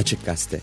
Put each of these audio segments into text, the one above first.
Açık Gazete.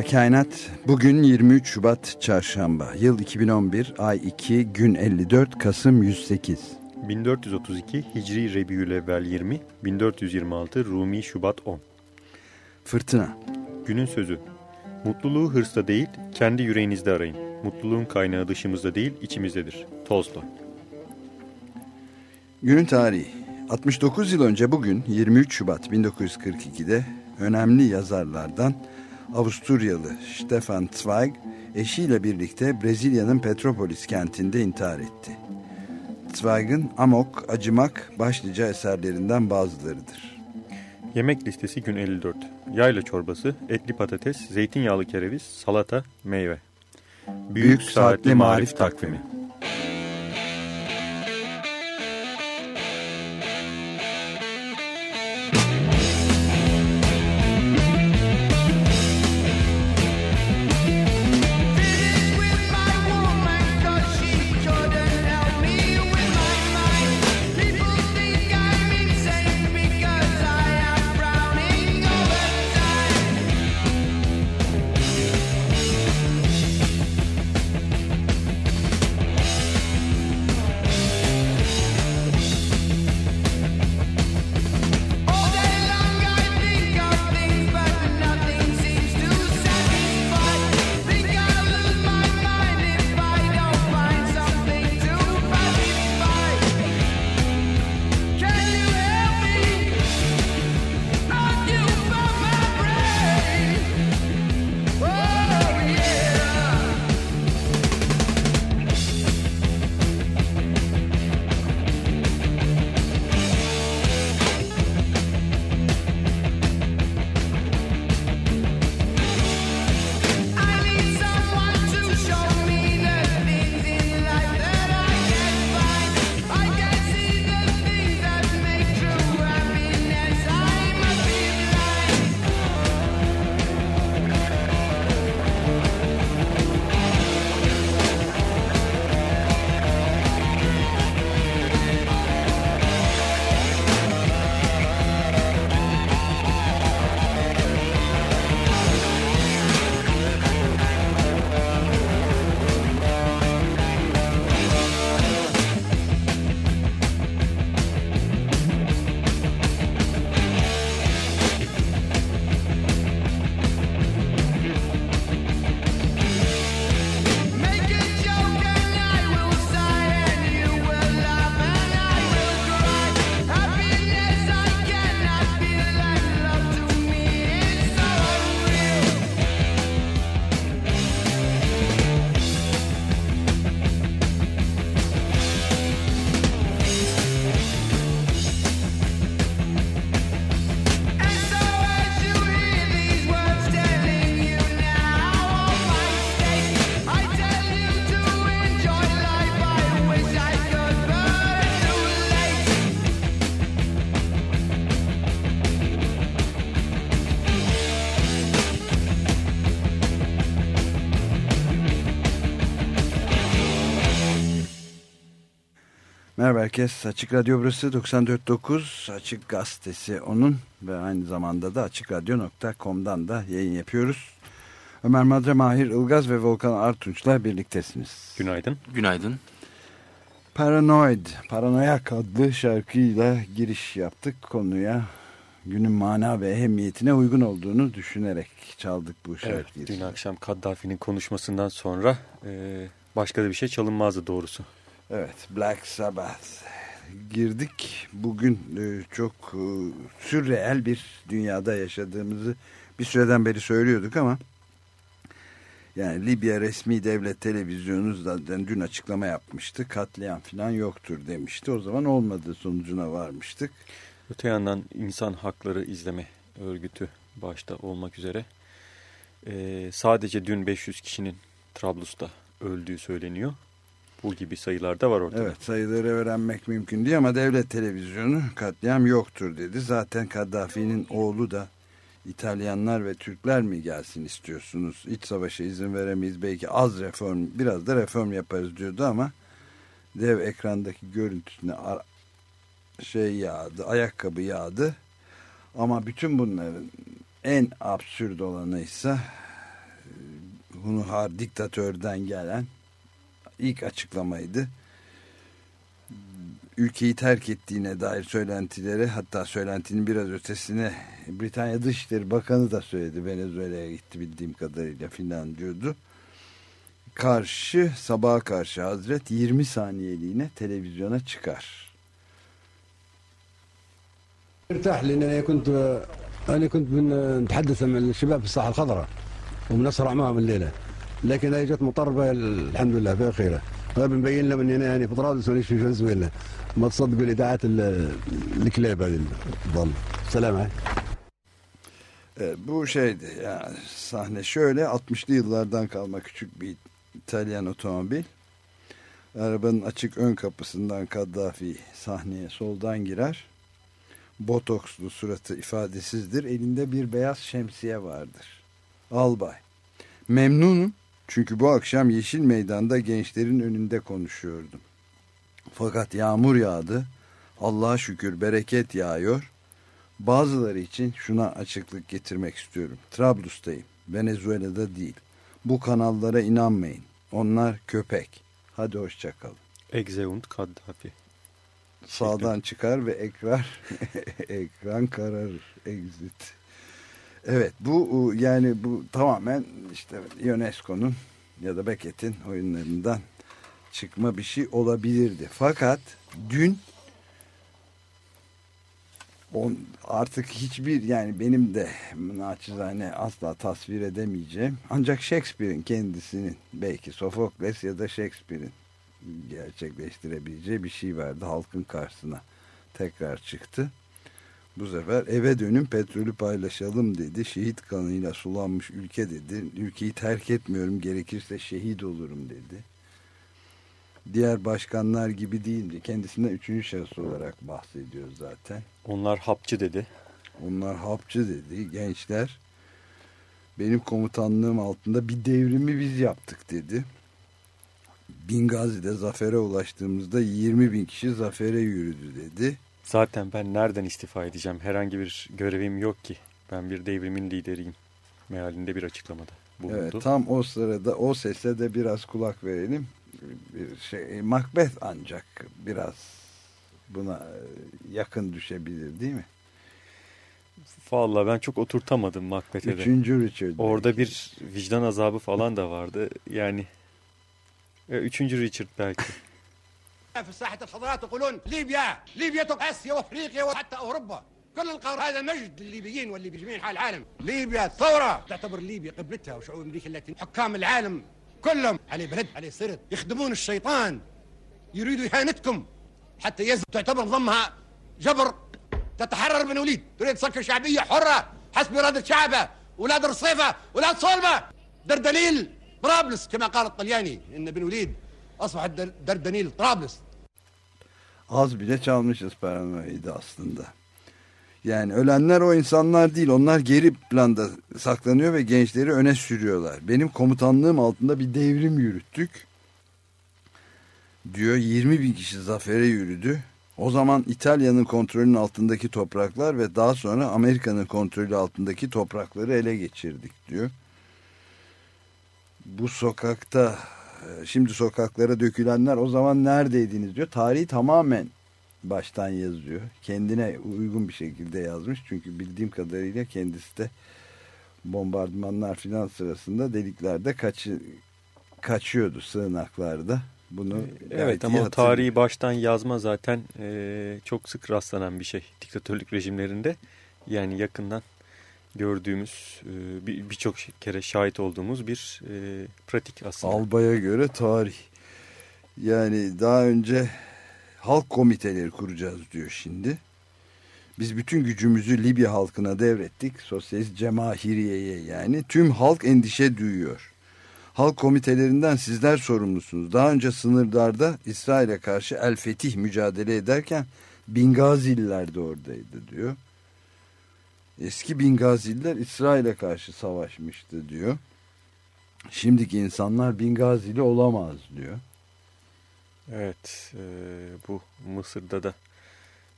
Merhaba Kainat. Bugün 23 Şubat Çarşamba. Yıl 2011, ay 2, gün 54, Kasım 108. 1432 Hicri Rebiülevvel 20, 1426 Rumi Şubat 10. Fırtına. Günün sözü. Mutluluğu hırsta değil, kendi yüreğinizde arayın. Mutluluğun kaynağı dışımızda değil, içimizdedir. Tolstoy. Günün tarihi. 69 yıl önce bugün 23 Şubat 1942'de önemli yazarlardan Avusturyalı Stefan Zweig eşiyle birlikte Brezilya'nın Petropolis kentinde intihar etti. Zweig'ın Amok, Acımak başlıca eserlerinden bazılarıdır. Yemek listesi gün 54. Yayla çorbası, etli patates, zeytinyağlı kereviz, salata, meyve. Büyük, Büyük Saatli, saatli Marif Takvimi, takvimi. Merhaba herkes. Açık Radyo burası 94.9 Açık Gazetesi onun ve aynı zamanda da açıkradyo.com'dan da yayın yapıyoruz. Ömer Madre, Mahir Ilgaz ve Volkan Artunç'la birliktesiniz. Günaydın. Günaydın. Paranoid, Paranoyak adlı şarkıyla giriş yaptık konuya. Günün mana ve ehemmiyetine uygun olduğunu düşünerek çaldık bu şarkıyı. Evet, dün akşam Kaddafi'nin konuşmasından sonra e, başka da bir şey çalınmazdı doğrusu. Evet Black Sabbath girdik. Bugün e, çok e, sürreel bir dünyada yaşadığımızı bir süreden beri söylüyorduk ama yani Libya resmi devlet televizyonu zaten dün açıklama yapmıştı. Katliam falan yoktur demişti. O zaman olmadığı sonucuna varmıştık. Öte yandan insan hakları izleme örgütü başta olmak üzere e, sadece dün 500 kişinin Trablus'ta öldüğü söyleniyor. Bu gibi sayılar da var ortada. Evet sayıları öğrenmek mümkün değil ama devlet televizyonu katliam yoktur dedi. Zaten Kaddafi'nin oğlu da İtalyanlar ve Türkler mi gelsin istiyorsunuz? İç savaşa izin veremeyiz. Belki az reform, biraz da reform yaparız diyordu ama dev ekrandaki görüntüsüne şey yağdı, ayakkabı yağdı. Ama bütün bunların en absürt olanı ise Hunhar diktatörden gelen ilk açıklamaydı. Ülkeyi terk ettiğine dair söylentileri hatta söylentinin biraz ötesine Britanya Dışişleri Bakanı da söyledi. Venezuela'ya gitti bildiğim kadarıyla filan diyordu. Karşı sabaha karşı Hazret 20 saniyeliğine televizyona çıkar. ارتاح لان انا كنت انا كنت نتحدث مع الشباب في الساحه الخضراء وبنسرع معهم الليله لكن هي جت مطربه الحمد لله فيها خيره بنبين لهم اني انا يعني في طرابلس وليش في فنزويلا ما تصدقوا الاذاعات الكلاب هذه الضال سلام عليكم bu şeydi yani sahne şöyle 60'lı yıllardan kalma küçük bir İtalyan otomobil arabanın açık ön kapısından Kaddafi sahneye soldan girer botokslu suratı ifadesizdir elinde bir beyaz şemsiye vardır albay memnunum çünkü bu akşam Yeşil Meydan'da gençlerin önünde konuşuyordum. Fakat yağmur yağdı. Allah'a şükür bereket yağıyor. Bazıları için şuna açıklık getirmek istiyorum. Trablus'tayım. Venezuela'da değil. Bu kanallara inanmayın. Onlar köpek. Hadi hoşçakalın. Exeunt Kaddafi. Sağdan çıkar ve ekran ekran kararır. Exit. Evet bu yani bu tamamen işte UNESCO'nun ya da Beckett'in oyunlarından çıkma bir şey olabilirdi. Fakat dün on, artık hiçbir yani benim de naçizane asla tasvir edemeyeceğim. Ancak Shakespeare'in kendisinin belki Sofokles ya da Shakespeare'in gerçekleştirebileceği bir şey vardı. Halkın karşısına tekrar çıktı. Bu sefer eve dönün petrolü paylaşalım dedi. Şehit kanıyla sulanmış ülke dedi. Ülkeyi terk etmiyorum gerekirse şehit olurum dedi. Diğer başkanlar gibi değildi. Kendisinden üçüncü şahıs olarak bahsediyor zaten. Onlar hapçı dedi. Onlar hapçı dedi. Gençler benim komutanlığım altında bir devrimi biz yaptık dedi. Bingazi'de zafere ulaştığımızda 20 bin kişi zafere yürüdü dedi. Zaten ben nereden istifa edeceğim? Herhangi bir görevim yok ki. Ben bir devrimin lideriyim. Mealinde bir açıklamada bulundu. Evet, tam o sırada o sese de biraz kulak verelim. Bir şey, Macbeth ancak biraz buna yakın düşebilir değil mi? Vallahi ben çok oturtamadım Macbeth'e de. Üçüncü Richard. Orada belki. bir vicdan azabı falan da vardı. Yani üçüncü Richard belki. في الساحة الخضراء تقولون ليبيا ليبيا آسيا وأفريقيا وحتى أوروبا. كل القارة. هذا مجد للليبيين واللي بجميع العالم. ليبيا ثورة. تعتبر ليبيا قبلتها وشعوب أمريكا اللاتين حكام العالم كلهم عليه بلد عليه سرد. يخدمون الشيطان. يريدوا إهانتكم. حتى يزن تعتبر ضمها جبر. تتحرر بن وليد. تريد تصفي شعبية حرة. حسب إرادة شعبة. ولاد رصيفة. ولاد صلبة. دردليل. برابلس كما قال الطلياني إن بن وليد أصبح دردنيل طرابلس Az bile çalmışız paranoyaydı aslında. Yani ölenler o insanlar değil. Onlar geri planda saklanıyor ve gençleri öne sürüyorlar. Benim komutanlığım altında bir devrim yürüttük. Diyor 20 bin kişi zafere yürüdü. O zaman İtalya'nın kontrolünün altındaki topraklar ve daha sonra Amerika'nın kontrolü altındaki toprakları ele geçirdik diyor. Bu sokakta şimdi sokaklara dökülenler o zaman neredeydiniz diyor. Tarihi tamamen baştan yazıyor. Kendine uygun bir şekilde yazmış. Çünkü bildiğim kadarıyla kendisi de bombardımanlar filan sırasında deliklerde kaçı, kaçıyordu sığınaklarda. Bunu evet ama tarihi baştan yazma zaten e, çok sık rastlanan bir şey diktatörlük rejimlerinde. Yani yakından gördüğümüz e, birçok bir kere şahit olduğumuz bir e, pratik aslında. Albaya göre tarih. Yani daha önce halk komiteleri kuracağız diyor şimdi. Biz bütün gücümüzü Libya halkına devrettik. Sosyalist cemahiriyeye yani. Tüm halk endişe duyuyor. Halk komitelerinden sizler sorumlusunuz. Daha önce sınırlarda İsrail'e karşı El Fetih mücadele ederken Bingazililer de oradaydı diyor. Eski Bingazililer İsrail'e karşı savaşmıştı diyor. Şimdiki insanlar Bingazili olamaz diyor. Evet e, bu Mısır'da da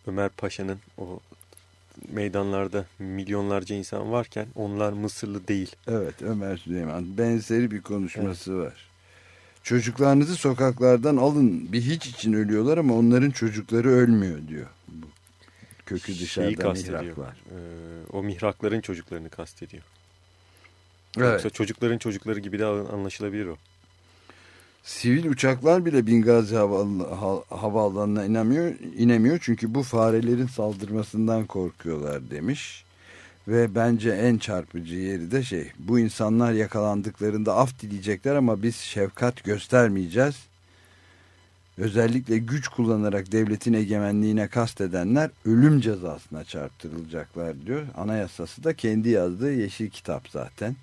Ömer Paşa'nın o meydanlarda milyonlarca insan varken onlar Mısırlı değil. Evet Ömer Süleyman benzeri bir konuşması evet. var. Çocuklarınızı sokaklardan alın bir hiç için ölüyorlar ama onların çocukları ölmüyor diyor. Bu kökü dışarıda mihraklar. Ee, o mihrakların çocuklarını kastediyor. Evet. Yoksa çocukların çocukları gibi de anlaşılabilir o. Sivil uçaklar bile Bingazi havaalanına inemiyor, inemiyor çünkü bu farelerin saldırmasından korkuyorlar demiş. Ve bence en çarpıcı yeri de şey bu insanlar yakalandıklarında af dileyecekler ama biz şefkat göstermeyeceğiz. Özellikle güç kullanarak devletin egemenliğine kastedenler ölüm cezasına çarptırılacaklar diyor. Anayasası da kendi yazdığı yeşil kitap zaten.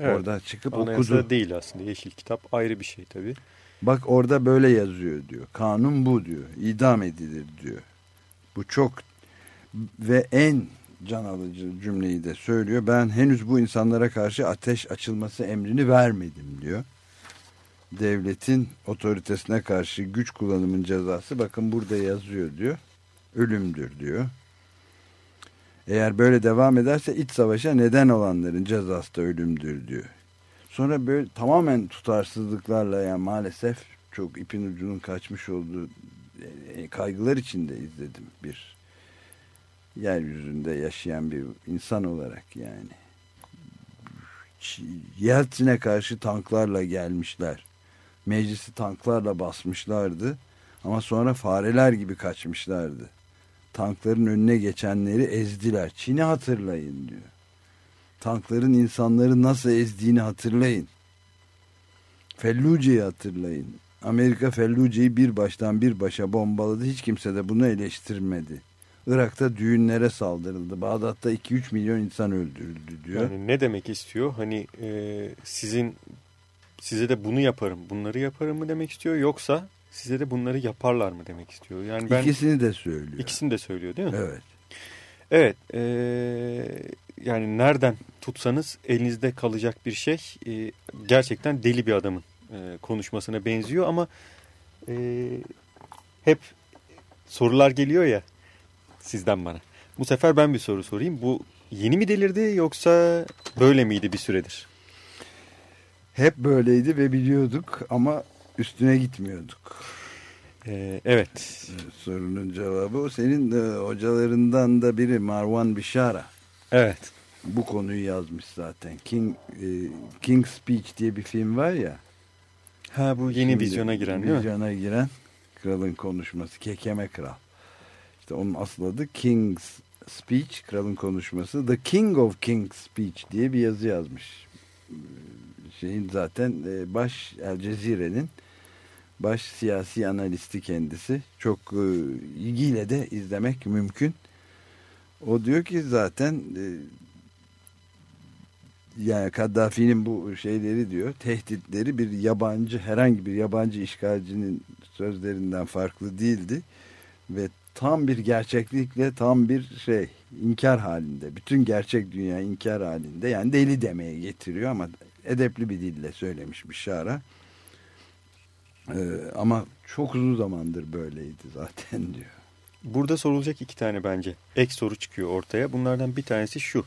Evet. Orada çıkıp Anayasa okudu. değil aslında yeşil kitap ayrı bir şey tabii. Bak orada böyle yazıyor diyor. Kanun bu diyor. İdam edilir diyor. Bu çok ve en can alıcı cümleyi de söylüyor. Ben henüz bu insanlara karşı ateş açılması emrini vermedim diyor. Devletin otoritesine karşı güç kullanımın cezası bakın burada yazıyor diyor. Ölümdür diyor. Eğer böyle devam ederse iç savaşa neden olanların cezası da ölümdür diyor. Sonra böyle tamamen tutarsızlıklarla yani maalesef çok ipin ucunun kaçmış olduğu e, kaygılar içinde izledim bir yeryüzünde yaşayan bir insan olarak yani. Yeltsin'e karşı tanklarla gelmişler. Meclisi tanklarla basmışlardı. Ama sonra fareler gibi kaçmışlardı tankların önüne geçenleri ezdiler. Çin'i hatırlayın diyor. Tankların insanları nasıl ezdiğini hatırlayın. Felluce'yi hatırlayın. Amerika Felluce'yi bir baştan bir başa bombaladı. Hiç kimse de bunu eleştirmedi. Irak'ta düğünlere saldırıldı. Bağdat'ta 2-3 milyon insan öldürüldü diyor. Yani ne demek istiyor? Hani e, sizin size de bunu yaparım, bunları yaparım mı demek istiyor? Yoksa size de bunları yaparlar mı demek istiyor. Yani ben ikisini de söylüyor. İkisini de söylüyor değil mi? Evet. Evet. E, yani nereden tutsanız elinizde kalacak bir şey e, gerçekten deli bir adamın e, konuşmasına benziyor ama e, hep sorular geliyor ya sizden bana. Bu sefer ben bir soru sorayım. Bu yeni mi delirdi yoksa böyle miydi bir süredir? Hep böyleydi ve biliyorduk ama üstüne gitmiyorduk. Ee, evet. Sorunun cevabı o. Senin de hocalarından da biri Marwan Bishara. Evet. Bu konuyu yazmış zaten. King e, King Speech diye bir film var ya. Ha bu yeni Şimdi, vizyona giren değil mi? Vizyona giren kralın konuşması. Kekeme Kral. İşte onun asıl adı King's Speech, kralın konuşması. The King of King's Speech diye bir yazı yazmış şeyin zaten e, baş El Cezire'nin baş siyasi analisti kendisi. Çok e, ilgiyle de izlemek mümkün. O diyor ki zaten e, yani Kaddafi'nin bu şeyleri diyor tehditleri bir yabancı herhangi bir yabancı işgalcinin sözlerinden farklı değildi ve tam bir gerçeklikle tam bir şey inkar halinde bütün gerçek dünya inkar halinde yani deli demeye getiriyor ama edepli bir dille söylemiş bir şara. Ee, ama çok uzun zamandır böyleydi zaten diyor. Burada sorulacak iki tane bence ek soru çıkıyor ortaya. Bunlardan bir tanesi şu.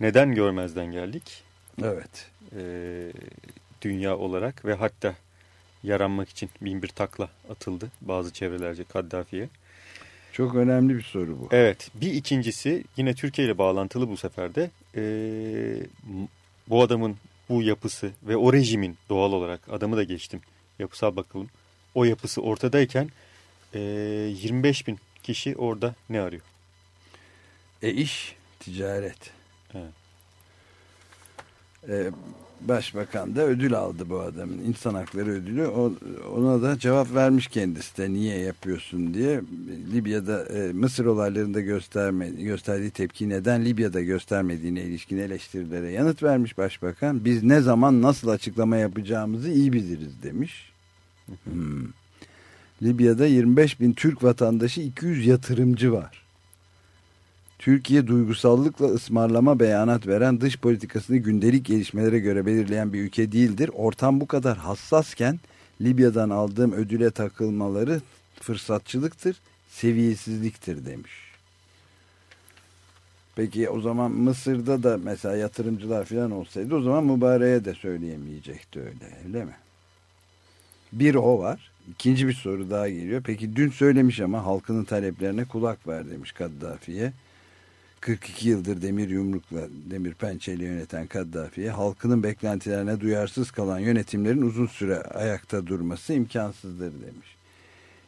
Neden görmezden geldik? Evet. Ee, dünya olarak ve hatta yaranmak için bin bir takla atıldı bazı çevrelerce Kaddafi'ye. Çok önemli bir soru bu. Evet. Bir ikincisi yine Türkiye ile bağlantılı bu sefer de. Ee, bu adamın bu yapısı ve o rejimin doğal olarak adamı da geçtim yapısal bakalım. O yapısı ortadayken e, 25 bin kişi orada ne arıyor? E iş, ticaret. Evet. E, başbakan da ödül aldı bu adamın. insan hakları ödülü. O, ona da cevap vermiş kendisi de niye yapıyorsun diye. Libya'da e, Mısır olaylarında gösterme, gösterdiği tepki neden Libya'da göstermediğine ilişkin eleştirilere yanıt vermiş başbakan. Biz ne zaman nasıl açıklama yapacağımızı iyi biliriz demiş. Hmm. Libya'da 25 bin Türk vatandaşı 200 yatırımcı var. Türkiye duygusallıkla ısmarlama beyanat veren dış politikasını gündelik gelişmelere göre belirleyen bir ülke değildir. Ortam bu kadar hassasken Libya'dan aldığım ödüle takılmaları fırsatçılıktır, seviyesizliktir demiş. Peki o zaman Mısır'da da mesela yatırımcılar falan olsaydı o zaman mübareğe de söyleyemeyecekti öyle öyle mi? Bir o var. İkinci bir soru daha geliyor. Peki dün söylemiş ama halkının taleplerine kulak ver demiş Kaddafi'ye. 42 yıldır demir yumrukla, demir pençeyle yöneten Kaddafi'ye halkının beklentilerine duyarsız kalan yönetimlerin uzun süre ayakta durması imkansızdır demiş.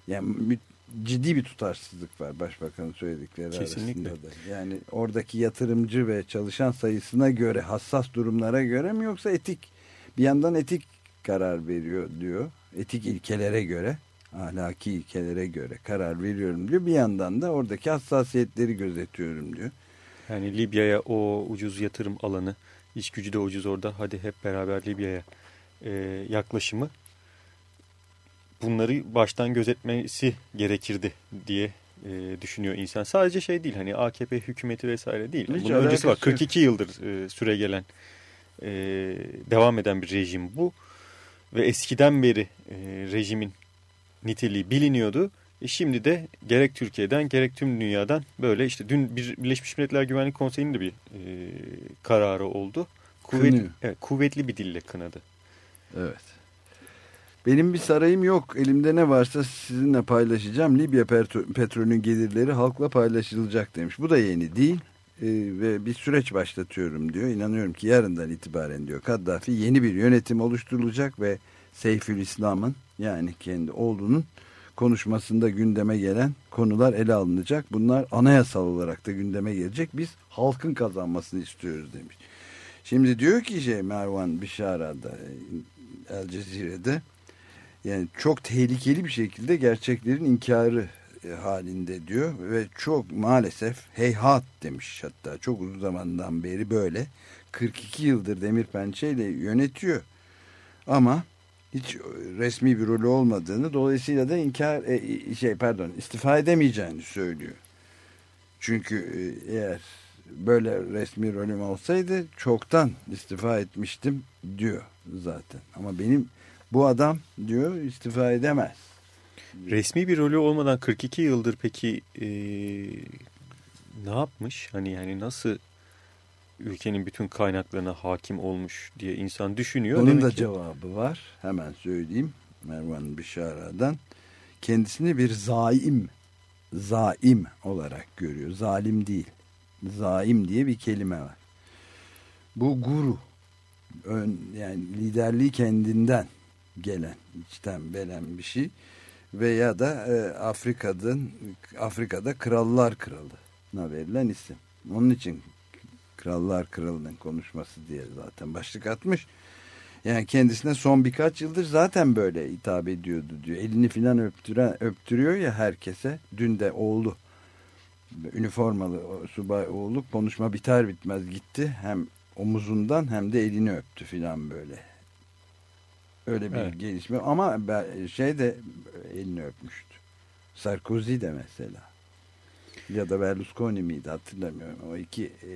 Yani ciddi bir tutarsızlık var başbakanın söyledikleri Kesinlikle. arasında da. Yani oradaki yatırımcı ve çalışan sayısına göre hassas durumlara göre mi yoksa etik bir yandan etik karar veriyor diyor. Etik ilkelere göre ahlaki ilkelere göre karar veriyorum diyor. Bir yandan da oradaki hassasiyetleri gözetiyorum diyor. Yani Libya'ya o ucuz yatırım alanı, iş gücü de ucuz orada. Hadi hep beraber Libya'ya e, yaklaşımı bunları baştan gözetmesi gerekirdi diye e, düşünüyor insan. Sadece şey değil hani AKP hükümeti vesaire değil. Hiç Bunun öncesi var. alakası yok. 42 yıldır e, süre gelen e, devam eden bir rejim bu. Ve eskiden beri e, rejimin niteliği biliniyordu. E şimdi de gerek Türkiye'den gerek tüm dünyadan böyle işte dün bir Birleşmiş Milletler Güvenlik Konseyi'nin de bir e, kararı oldu. Kuvvet, Kınıyor. evet, kuvvetli bir dille kınadı. Evet. Benim bir sarayım yok. Elimde ne varsa sizinle paylaşacağım. Libya petro- petrolünün gelirleri halkla paylaşılacak demiş. Bu da yeni değil. Ee, ve bir süreç başlatıyorum diyor. İnanıyorum ki yarından itibaren diyor Kaddafi yeni bir yönetim oluşturulacak ve Seyfülislam'ın yani kendi oğlunun konuşmasında gündeme gelen konular ele alınacak. Bunlar anayasal olarak da gündeme gelecek. Biz halkın kazanmasını istiyoruz demiş. Şimdi diyor ki şey Mervan Bişara'da e, El Cezire'de yani çok tehlikeli bir şekilde gerçeklerin inkarı e, halinde diyor ve çok maalesef heyhat demiş hatta çok uzun zamandan beri böyle 42 yıldır demir pençeyle yönetiyor ama hiç resmi bir rolü olmadığını dolayısıyla da inkar e, şey pardon istifa edemeyeceğini söylüyor. Çünkü e, eğer böyle resmi rolüm olsaydı çoktan istifa etmiştim diyor zaten. Ama benim bu adam diyor istifa edemez. Resmi bir rolü olmadan 42 yıldır peki e, ne yapmış? Hani yani nasıl ülkenin bütün kaynaklarına hakim olmuş diye insan düşünüyor. Onun Demek da ki- cevabı var. Hemen söyleyeyim. Mervan Bişara'dan. Kendisini bir zaim, zaim olarak görüyor. Zalim değil. Zaim diye bir kelime var. Bu guru. Ön, yani liderliği kendinden gelen, içten belen bir şey. Veya da e, Afrika'dan Afrika'da krallar kralına verilen isim. Onun için Krallar Kralı'nın konuşması diye zaten başlık atmış. Yani kendisine son birkaç yıldır zaten böyle hitap ediyordu diyor. Elini filan öptüren, öptürüyor ya herkese. Dün de oğlu üniformalı subay oğlu konuşma biter bitmez gitti. Hem omuzundan hem de elini öptü filan böyle. Öyle bir Evet. gelişme ama şey de elini öpmüştü. Sarkozy de mesela. Ya da Berlusconi miydi hatırlamıyorum. O iki e,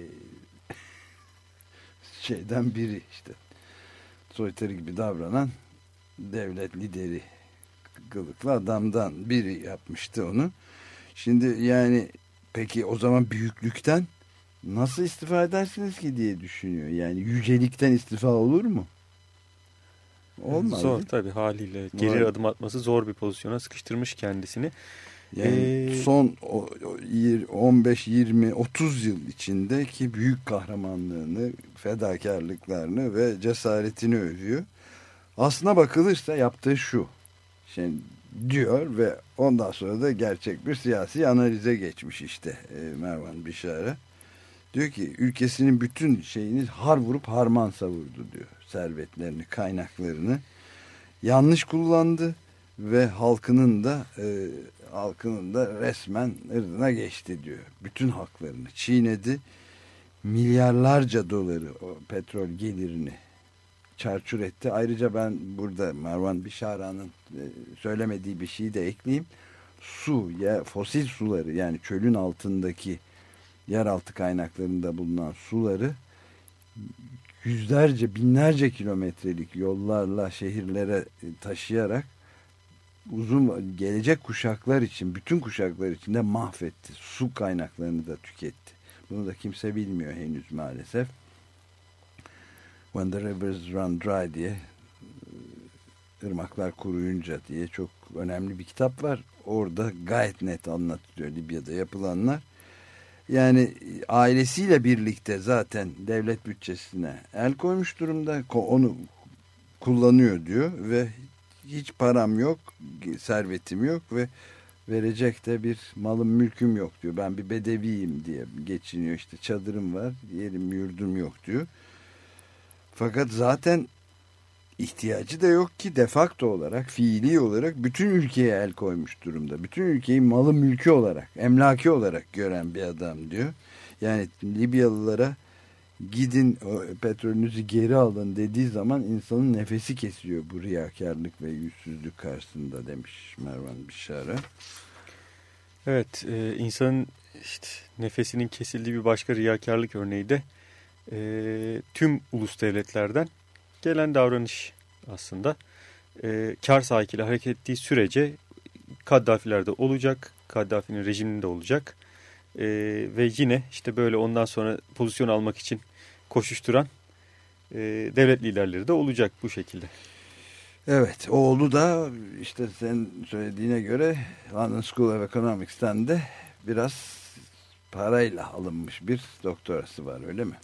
şeyden biri işte. Soytarı gibi davranan devlet lideri kılıklı adamdan biri yapmıştı onu. Şimdi yani peki o zaman büyüklükten nasıl istifa edersiniz ki diye düşünüyor. Yani yücelikten istifa olur mu? Olmaz. Zor tabii haliyle. Geri Var. adım atması zor bir pozisyona sıkıştırmış kendisini. Yani Ee, son o- o yir- 15, 20, 30 yıl içindeki büyük kahramanlığını, fedakarlıklarını ve cesaretini övüyor. Aslına bakılırsa yaptığı şu. Şey diyor ve ondan sonra da gerçek bir siyasi analize geçmiş işte e, Mervan Bişara. Diyor ki ülkesinin bütün şeyini har vurup harman savurdu diyor. Servetlerini, kaynaklarını yanlış kullandı ve halkının da e, halkının da resmen ırdına geçti diyor. Bütün haklarını çiğnedi. Milyarlarca doları o petrol gelirini çarçur etti. Ayrıca ben burada Marwan Bişara'nın e, söylemediği bir şeyi de ekleyeyim. Su ya fosil suları yani çölün altındaki yeraltı kaynaklarında bulunan suları yüzlerce binlerce kilometrelik yollarla şehirlere e, taşıyarak uzun gelecek kuşaklar için bütün kuşaklar için de mahvetti. Su kaynaklarını da tüketti. Bunu da kimse bilmiyor henüz maalesef. When the Rivers Run Dry diye e, ırmaklar kuruyunca diye çok önemli bir kitap var. Orada gayet net anlatılıyor Libya'da yapılanlar. Yani ailesiyle birlikte zaten devlet bütçesine el koymuş durumda. Onu kullanıyor diyor ve hiç param yok, servetim yok ve verecek de bir malım mülküm yok diyor. Ben bir bedeviyim diye geçiniyor işte çadırım var, yerim yurdum yok diyor. Fakat zaten ihtiyacı da yok ki defakto olarak, fiili olarak bütün ülkeye el koymuş durumda. Bütün ülkeyi malı mülkü olarak, emlaki olarak gören bir adam diyor. Yani Libyalılara gidin petrolünüzü geri alın dediği zaman insanın nefesi kesiyor bu riyakarlık ve yüzsüzlük karşısında demiş Mervan Bişara. Evet, e, insanın işte nefesinin kesildiği bir başka riyakarlık örneği de e, tüm ulus devletlerden gelen davranış aslında. E, kar sahikiyle hareket ettiği sürece Kaddafi'lerde olacak, Kaddafi'nin rejiminde olacak e, ve yine işte böyle ondan sonra pozisyon almak için koşuşturan e, devlet liderleri de olacak bu şekilde. Evet oğlu da işte sen söylediğine göre London School of Economics'ten de biraz parayla alınmış bir doktorası var öyle mi?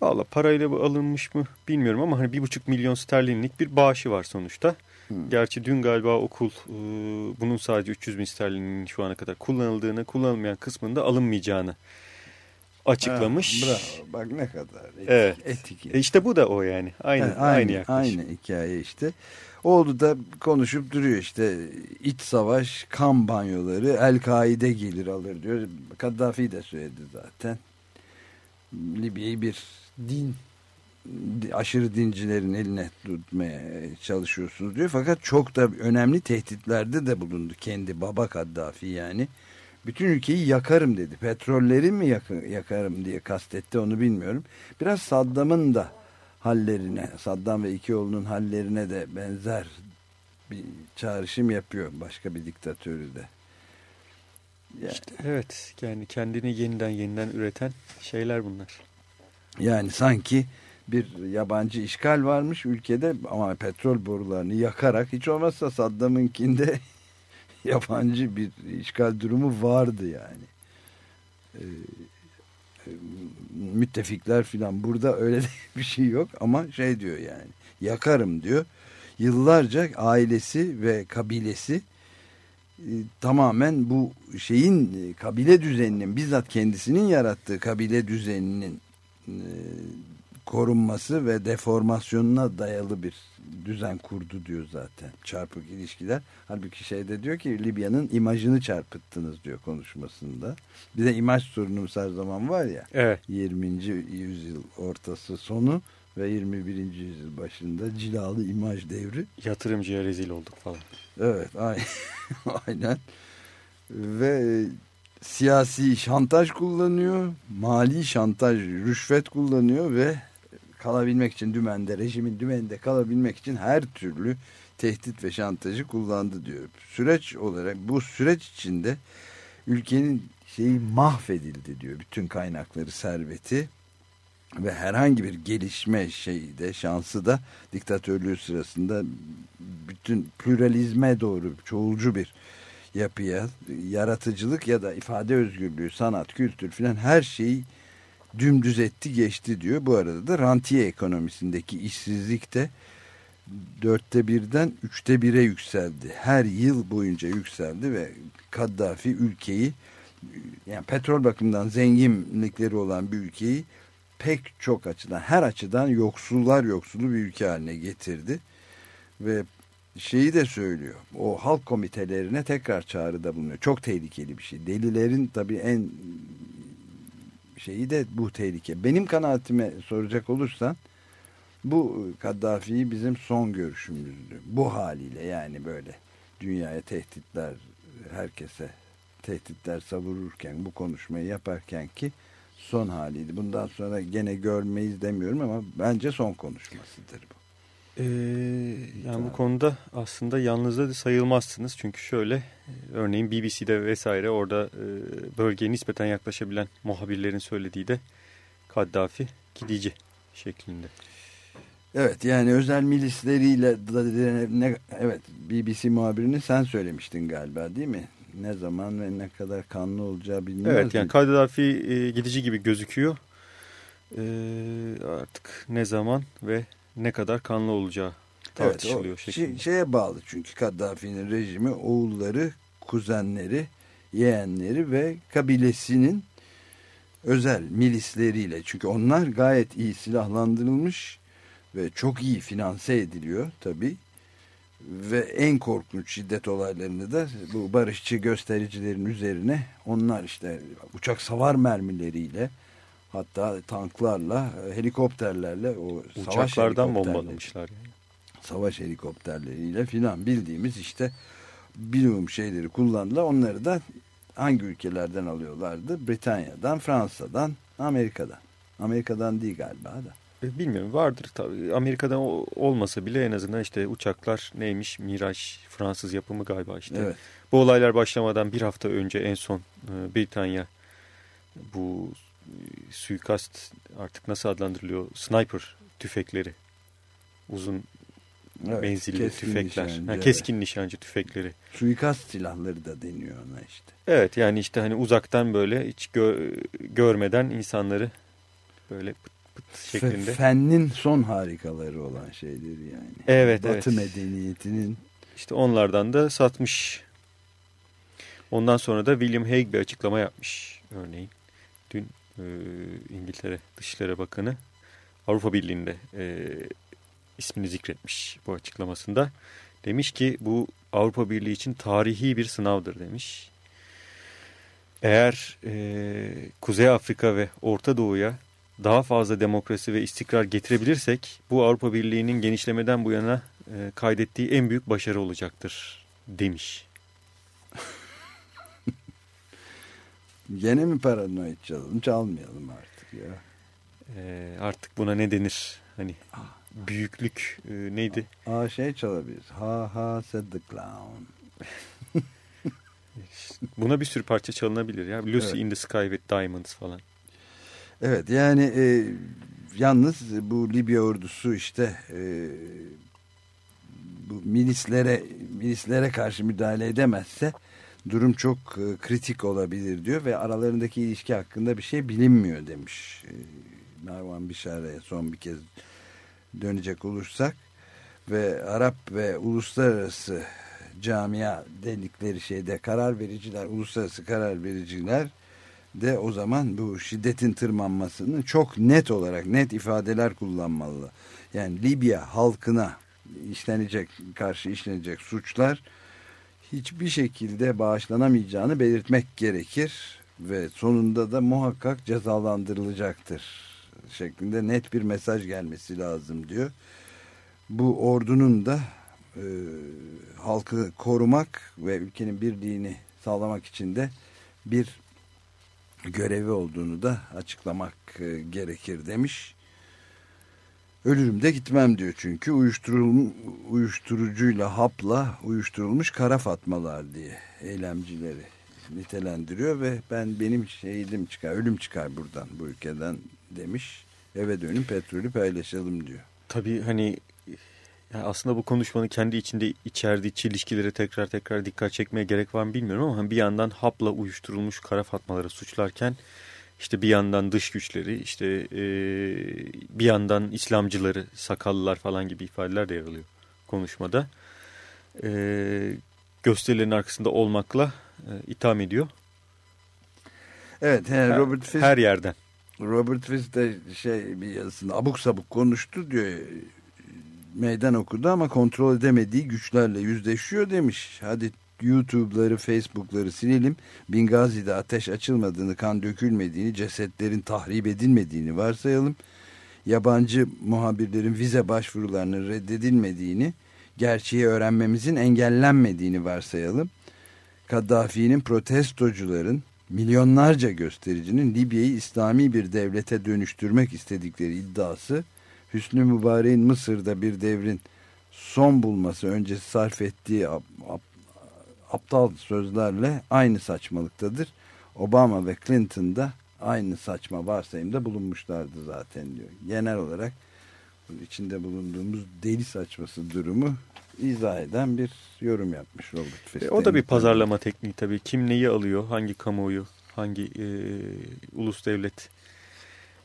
Valla parayla alınmış mı bilmiyorum ama hani bir buçuk milyon sterlinlik bir bağışı var sonuçta. Hmm. Gerçi dün galiba okul e, bunun sadece 300 bin sterlinin şu ana kadar kullanıldığını, kullanılmayan kısmında alınmayacağını açıklamış. Ha, bravo. Bak ne kadar etik. Evet. etik yani. e işte bu da o yani. Aynı, yani aynı, aynı yaklaşım. Aynı hikaye işte. Oğlu da konuşup duruyor işte iç savaş, kan banyoları, El-Kaide gelir alır diyor. Kaddafi de söyledi zaten. Libya'yı bir din aşırı dincilerin eline tutmaya çalışıyorsunuz diyor. Fakat çok da önemli tehditlerde de bulundu kendi baba Kaddafi yani. Bütün ülkeyi yakarım dedi. Petrolleri mi yakarım diye kastetti onu bilmiyorum. Biraz Saddam'ın da hallerine, Saddam ve iki oğlunun hallerine de benzer bir çağrışım yapıyor başka bir diktatörü de. Yani. İşte evet yani kendini yeniden yeniden üreten şeyler bunlar. Yani sanki bir yabancı işgal varmış ülkede ama petrol borularını yakarak hiç olmazsa Saddam'ınkinde yabancı bir işgal durumu vardı yani. Ee, e, müttefikler filan burada öyle bir şey yok ama şey diyor yani yakarım diyor. Yıllarca ailesi ve kabilesi e, tamamen bu şeyin e, kabile düzeninin bizzat kendisinin yarattığı kabile düzeninin korunması ve deformasyonuna dayalı bir düzen kurdu diyor zaten. Çarpık ilişkiler. Halbuki şeyde diyor ki Libya'nın imajını çarpıttınız diyor konuşmasında. Bir de imaj sorunumuz her zaman var ya. Evet. 20. yüzyıl ortası sonu ve 21. yüzyıl başında cilalı imaj devri. Yatırımcıya rezil olduk falan. Evet aynen. aynen. Ve siyasi şantaj kullanıyor, mali şantaj, rüşvet kullanıyor ve kalabilmek için dümende, rejimin dümeninde kalabilmek için her türlü tehdit ve şantajı kullandı diyor. Süreç olarak bu süreç içinde ülkenin şeyi mahvedildi diyor. Bütün kaynakları, serveti ve herhangi bir gelişme şeyi de şansı da diktatörlüğü sırasında bütün pluralizme doğru çoğulcu bir yapıya, yaratıcılık ya da ifade özgürlüğü, sanat, kültür filan her şeyi dümdüz etti geçti diyor. Bu arada da rantiye ekonomisindeki işsizlik de dörtte birden üçte bire yükseldi. Her yıl boyunca yükseldi ve Kaddafi ülkeyi yani petrol bakımından zenginlikleri olan bir ülkeyi pek çok açıdan her açıdan yoksullar yoksulu bir ülke haline getirdi ve şeyi de söylüyor o halk komitelerine tekrar çağrıda bulunuyor çok tehlikeli bir şey delilerin tabii en şeyi de bu tehlike benim kanaatime soracak olursan bu Kaddafi'yi bizim son görüşümüzdü bu haliyle yani böyle dünyaya tehditler herkese tehditler savururken bu konuşmayı yaparken ki son haliydi. Bundan sonra gene görmeyiz demiyorum ama bence son konuşmasıdır bu. Ee, yani bu konuda aslında yalnız da sayılmazsınız. Çünkü şöyle örneğin BBC'de vesaire orada e, bölgeye nispeten yaklaşabilen muhabirlerin söylediği de Kaddafi gidici şeklinde. Evet yani özel milisleriyle ne, evet BBC muhabirini sen söylemiştin galiba değil mi? Ne zaman ve ne kadar kanlı olacağı bilmiyoruz. Evet yani Kaddafi e, gidici gibi gözüküyor. E, artık ne zaman ve ne kadar kanlı olacağı tartışılıyor. Evet, şeklinde. şeye bağlı çünkü Kaddafi'nin rejimi oğulları, kuzenleri, yeğenleri ve kabilesinin özel milisleriyle. Çünkü onlar gayet iyi silahlandırılmış ve çok iyi finanse ediliyor tabii. Ve en korkunç şiddet olaylarını da bu barışçı göstericilerin üzerine onlar işte uçak savar mermileriyle hatta tanklarla, helikopterlerle o savaş Uçaklardan bombalamışlar. Yani. Savaş helikopterleriyle filan bildiğimiz işte bilmiyorum şeyleri kullandılar. Onları da hangi ülkelerden alıyorlardı? Britanya'dan, Fransa'dan, Amerika'dan. Amerika'dan değil galiba da. E, bilmiyorum vardır tabii. Amerika'da olmasa bile en azından işte uçaklar neymiş Miraç Fransız yapımı galiba işte. Evet. Bu olaylar başlamadan bir hafta önce en son e, Britanya bu e, suikast artık nasıl adlandırılıyor sniper tüfekleri uzun evet, menzilli tüfekler. Nişancı, ha, keskin evet. nişancı tüfekleri. Suikast silahları da deniyor ona işte. Evet yani işte hani uzaktan böyle hiç gö görmeden insanları böyle şeklinde. Fennin son harikaları olan şeydir yani. Evet, Batı evet. medeniyetinin. İşte onlardan da satmış. Ondan sonra da William Hague bir açıklama yapmış örneğin. Dün e, İngiltere Dışişleri Bakanı Avrupa Birliği'nde e, ismini zikretmiş bu açıklamasında. Demiş ki bu Avrupa Birliği için tarihi bir sınavdır demiş. Eğer e, Kuzey Afrika ve Orta Doğu'ya daha fazla demokrasi ve istikrar getirebilirsek bu Avrupa Birliği'nin genişlemeden bu yana e, kaydettiği en büyük başarı olacaktır demiş. Gene mi paranoid çalalım? Çalmayalım artık ya. E, artık buna ne denir? Hani büyüklük e, neydi? Aa şey çalabiliriz. Ha ha said the clown. buna bir sürü parça çalınabilir ya. Lucy evet. in the Sky with Diamonds falan. Evet yani e, yalnız bu Libya ordusu işte e, bu milislere milislere karşı müdahale edemezse durum çok e, kritik olabilir diyor ve aralarındaki ilişki hakkında bir şey bilinmiyor demiş. E, Marwan Bişare'ye son bir kez dönecek olursak ve Arap ve uluslararası camia dedikleri şeyde karar vericiler, uluslararası karar vericiler de o zaman bu şiddetin tırmanmasını çok net olarak net ifadeler kullanmalı. Yani Libya halkına işlenecek karşı işlenecek suçlar hiçbir şekilde bağışlanamayacağını belirtmek gerekir ve sonunda da muhakkak cezalandırılacaktır şeklinde net bir mesaj gelmesi lazım diyor. Bu ordunun da e, halkı korumak ve ülkenin birliğini sağlamak için de bir görevi olduğunu da açıklamak e, gerekir demiş. Ölürüm de gitmem diyor çünkü uyuşturul, uyuşturucuyla hapla uyuşturulmuş kara fatmalar diye eylemcileri nitelendiriyor ve ben benim şeyim çıkar ölüm çıkar buradan bu ülkeden demiş eve dönün petrolü paylaşalım diyor. Tabii hani yani aslında bu konuşmanın kendi içinde içerdiği çelişkilere tekrar tekrar dikkat çekmeye gerek var mı bilmiyorum ama bir yandan hapla uyuşturulmuş kara fatmaları suçlarken işte bir yandan dış güçleri işte e, bir yandan İslamcıları sakallılar falan gibi ifadeler de yer alıyor konuşmada. E, gösterilerin arkasında olmakla e, itham ediyor. Evet yani Robert Fisk Her yerden. Robert Fisk de şey bir yazısında abuk sabuk konuştu diyor. Meydan okudu ama kontrol edemediği güçlerle yüzleşiyor demiş. Hadi YouTube'ları, Facebook'ları silelim. Bingazi'de ateş açılmadığını, kan dökülmediğini, cesetlerin tahrip edilmediğini varsayalım. Yabancı muhabirlerin vize başvurularının reddedilmediğini, gerçeği öğrenmemizin engellenmediğini varsayalım. Kaddafi'nin protestocuların, milyonlarca göstericinin Libya'yı İslami bir devlete dönüştürmek istedikleri iddiası, Hüsnü Mübarek'in Mısır'da bir devrin son bulması öncesi sarf ettiği aptal sözlerle aynı saçmalıktadır. Obama ve Clinton da aynı saçma varsayımda bulunmuşlardı zaten diyor. Genel olarak içinde bulunduğumuz deli saçması durumu izah eden bir yorum yapmış Robert. E, o da bir pazarlama tekniği tabii. Kim neyi alıyor, hangi kamuoyu, hangi e, ulus devlet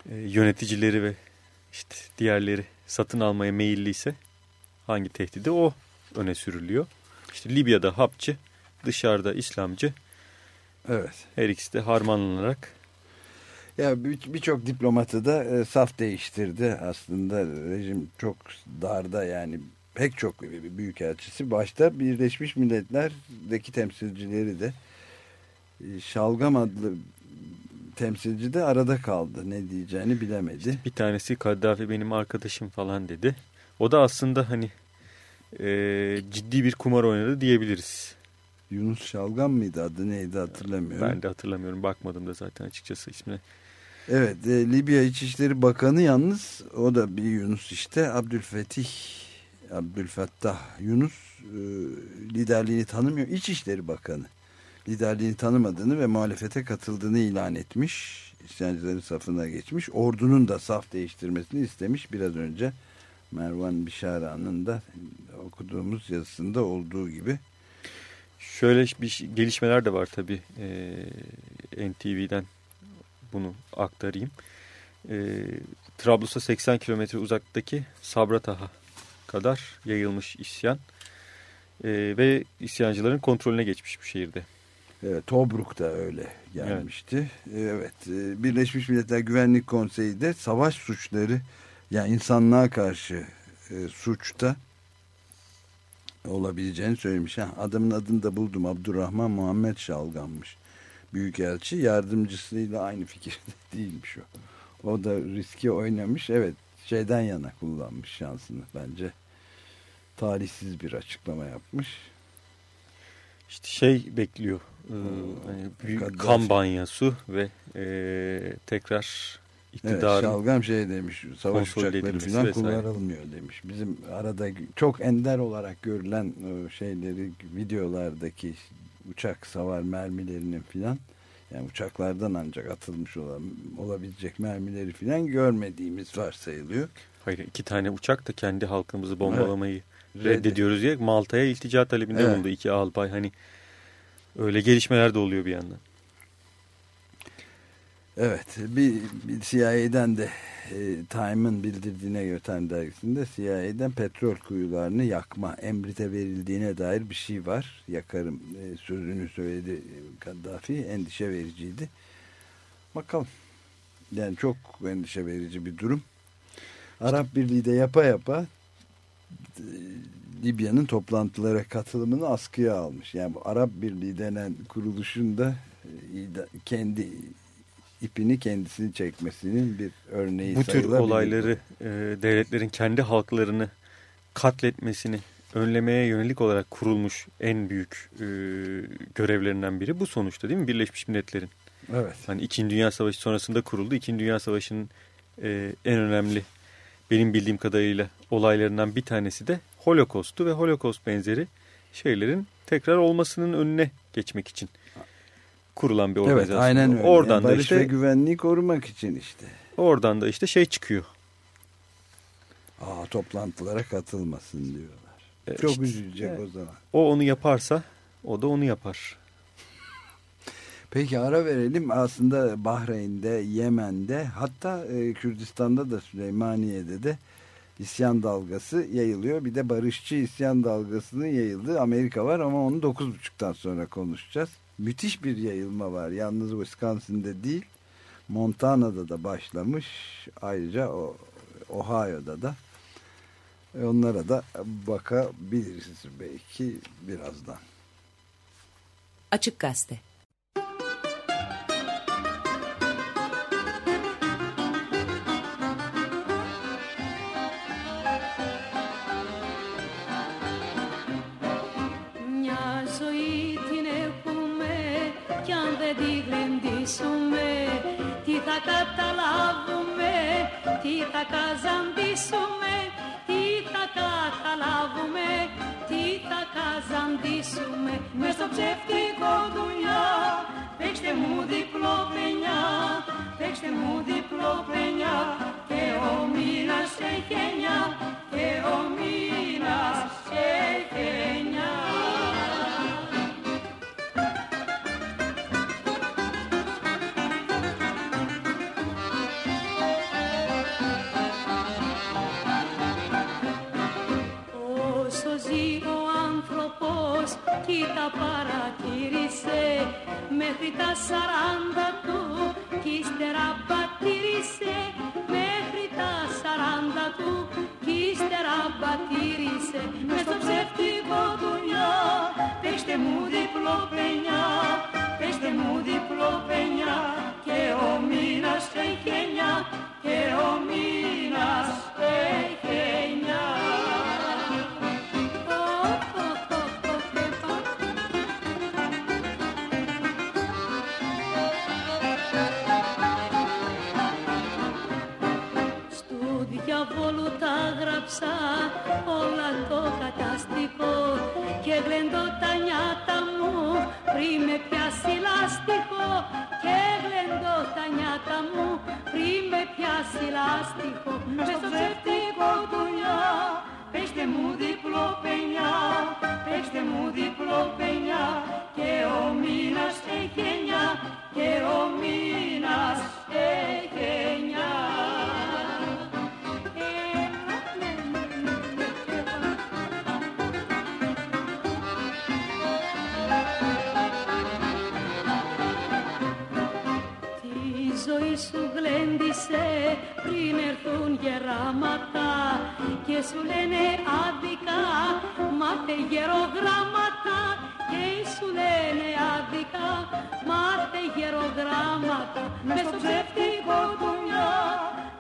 e, yöneticileri ve işte diğerleri satın almaya meyilliyse hangi tehdidi o öne sürülüyor. İşte Libya'da hapçı, dışarıda İslamcı. Evet. Her ikisi de harmanlanarak. Ya birçok diplomatı da e, saf değiştirdi. Aslında rejim çok darda yani pek çok büyük elçisi başta Birleşmiş Milletler'deki temsilcileri de e, Şalgam adlı temsilci de arada kaldı. Ne diyeceğini bilemedi. İşte bir tanesi Kaddafi benim arkadaşım falan dedi. O da aslında hani e, ciddi bir kumar oynadı diyebiliriz. Yunus Şalgam mıydı adı neydi hatırlamıyorum. Ben de hatırlamıyorum bakmadım da zaten açıkçası ismine. Evet e, Libya İçişleri Bakanı yalnız o da bir Yunus işte Abdülfetih Abdülfettah Yunus e, liderliğini tanımıyor. İçişleri Bakanı liderliğini tanımadığını ve muhalefete katıldığını ilan etmiş. İsyancıların safına geçmiş. Ordunun da saf değiştirmesini istemiş. Biraz önce Mervan Bişara'nın da okuduğumuz yazısında olduğu gibi. Şöyle bir gelişmeler de var tabii. Ee, NTV'den bunu aktarayım. Ee, Trablus'a 80 kilometre uzaktaki Sabratah'a kadar yayılmış isyan ee, ve isyancıların kontrolüne geçmiş bu şehirde. Evet, Tobruk da öyle gelmişti. Evet. evet, Birleşmiş Milletler Güvenlik Konseyi de savaş suçları yani insanlığa karşı e, suçta olabileceğini söylemiş. Ha, adamın adını da buldum. Abdurrahman Muhammed Şalgan'mış. Büyükelçi yardımcısıyla aynı fikirde değilmiş o. O da riski oynamış. Evet şeyden yana kullanmış şansını bence. Talihsiz bir açıklama yapmış. İşte şey bekliyor. E, hani büyük kampanyası ve e, tekrar iktidarın... Evet, Şalgam şey demiş, savaş uçakları falan kullanılmıyor demiş. Bizim arada çok ender olarak görülen şeyleri, videolardaki uçak savar mermilerinin filan yani uçaklardan ancak atılmış olan, olabilecek mermileri filan görmediğimiz varsayılıyor. Hayır iki tane uçak da kendi halkımızı bombalamayı evet. reddediyoruz diye Malta'ya iltica talebinde evet. bulundu iki albay. Hani öyle gelişmeler de oluyor bir yandan. Evet bir, bir CIA'den de e, Time'ın bildirdiğine göre Time dergisinde CIA'den petrol kuyularını yakma emrite verildiğine dair bir şey var. Yakarım e, sözünü söyledi Kaddafi endişe vericiydi. Bakalım yani çok endişe verici bir durum. Arap Birliği de yapa yapa e, Libya'nın toplantılara katılımını askıya almış. Yani bu Arap Birliği denen kuruluşun da e, kendi ipini kendisini çekmesinin bir örneği Bu tür olayları e, devletlerin kendi halklarını katletmesini önlemeye yönelik olarak kurulmuş en büyük e, görevlerinden biri bu sonuçta değil mi? Birleşmiş Milletler'in. Evet. Hani İkinci Dünya Savaşı sonrasında kuruldu. İkinci Dünya Savaşı'nın e, en önemli benim bildiğim kadarıyla olaylarından bir tanesi de Holocaust'tu ve Holocaust benzeri şeylerin tekrar olmasının önüne geçmek için kurulan bir organizasyon. Evet aynen öyle. Oradan yani barış da işte, ve güvenliği korumak için işte. Oradan da işte şey çıkıyor. Aa, toplantılara katılmasın diyorlar. Evet, Çok işte, üzülecek evet. o zaman. O onu yaparsa o da onu yapar. Peki ara verelim. Aslında Bahreyn'de, Yemen'de hatta e, Kürdistan'da da Süleymaniye'de de isyan dalgası yayılıyor. Bir de barışçı isyan dalgasının yayıldığı Amerika var ama onu 9.30'dan sonra konuşacağız. Müthiş bir yayılma var. Yalnız Wisconsin'de değil, Montana'da da başlamış. Ayrıca Ohio'da da. E, onlara da bakabiliriz belki birazdan. Açık Gazete καταλάβουμε τι θα καζαντήσουμε τι θα καταλάβουμε τι θα καζαντήσουμε. Μες στο ψεύτικο δουλειά παίξτε μου διπλό πενιά παίξτε μου διπλό πενιά. Και ο μήνας έχει εννιά και ο μήνας έχει κοίτα παρατήρησε μέχρι τα σαράντα του κι ύστερα πατήρισε μέχρι τα σαράντα του κι ύστερα πατήρισε μες στο ψεύτικο δουλειά παίξτε μου διπλό πενιά παίξτε μου διπλό πενιά. Και ο μήνας έχει εννιά και ο μήνας έχει όλα το καταστικό. Και γλεντώ τα νιάτα μου πριν με πιάσει λάστιχο. Και γλεντώ τα νιάτα μου πριν με πιάσει λάστιχο. Μες στο ψεύτικο δουλειά Πέστε μου διπλό πενιά, πέστε μου διπλό πενιά και ο μήνας έχει εννιά. Και ο μήνας έχει εννιά. Γλέντισε πριν έρθουν γεράματα και σου λένε άδικα μάθε γερογράμματα και σου λένε άδικα μάθε γερογράμματα. Μες στο ψεύτικο δουλειά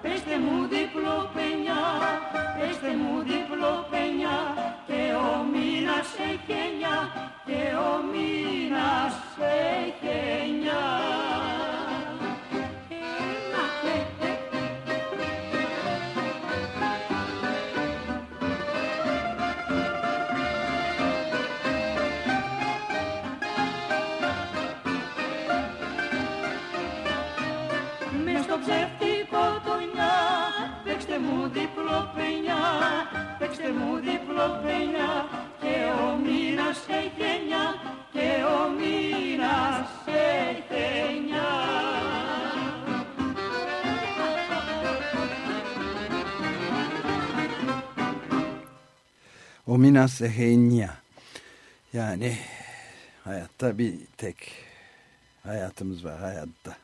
πέστε μου διπλό πενιά πέστε μου διπλό πενιά και ο μήνας έχει εννιά και ο μήνας έχει εννιά μου διπλό πενιά, παίξτε μου διπλό πενιά και ο μήνας έχει εννιά και ο μήνας έχει εννιά. O Minas Ehenya yani hayatta bir tek hayatımız var hayatta.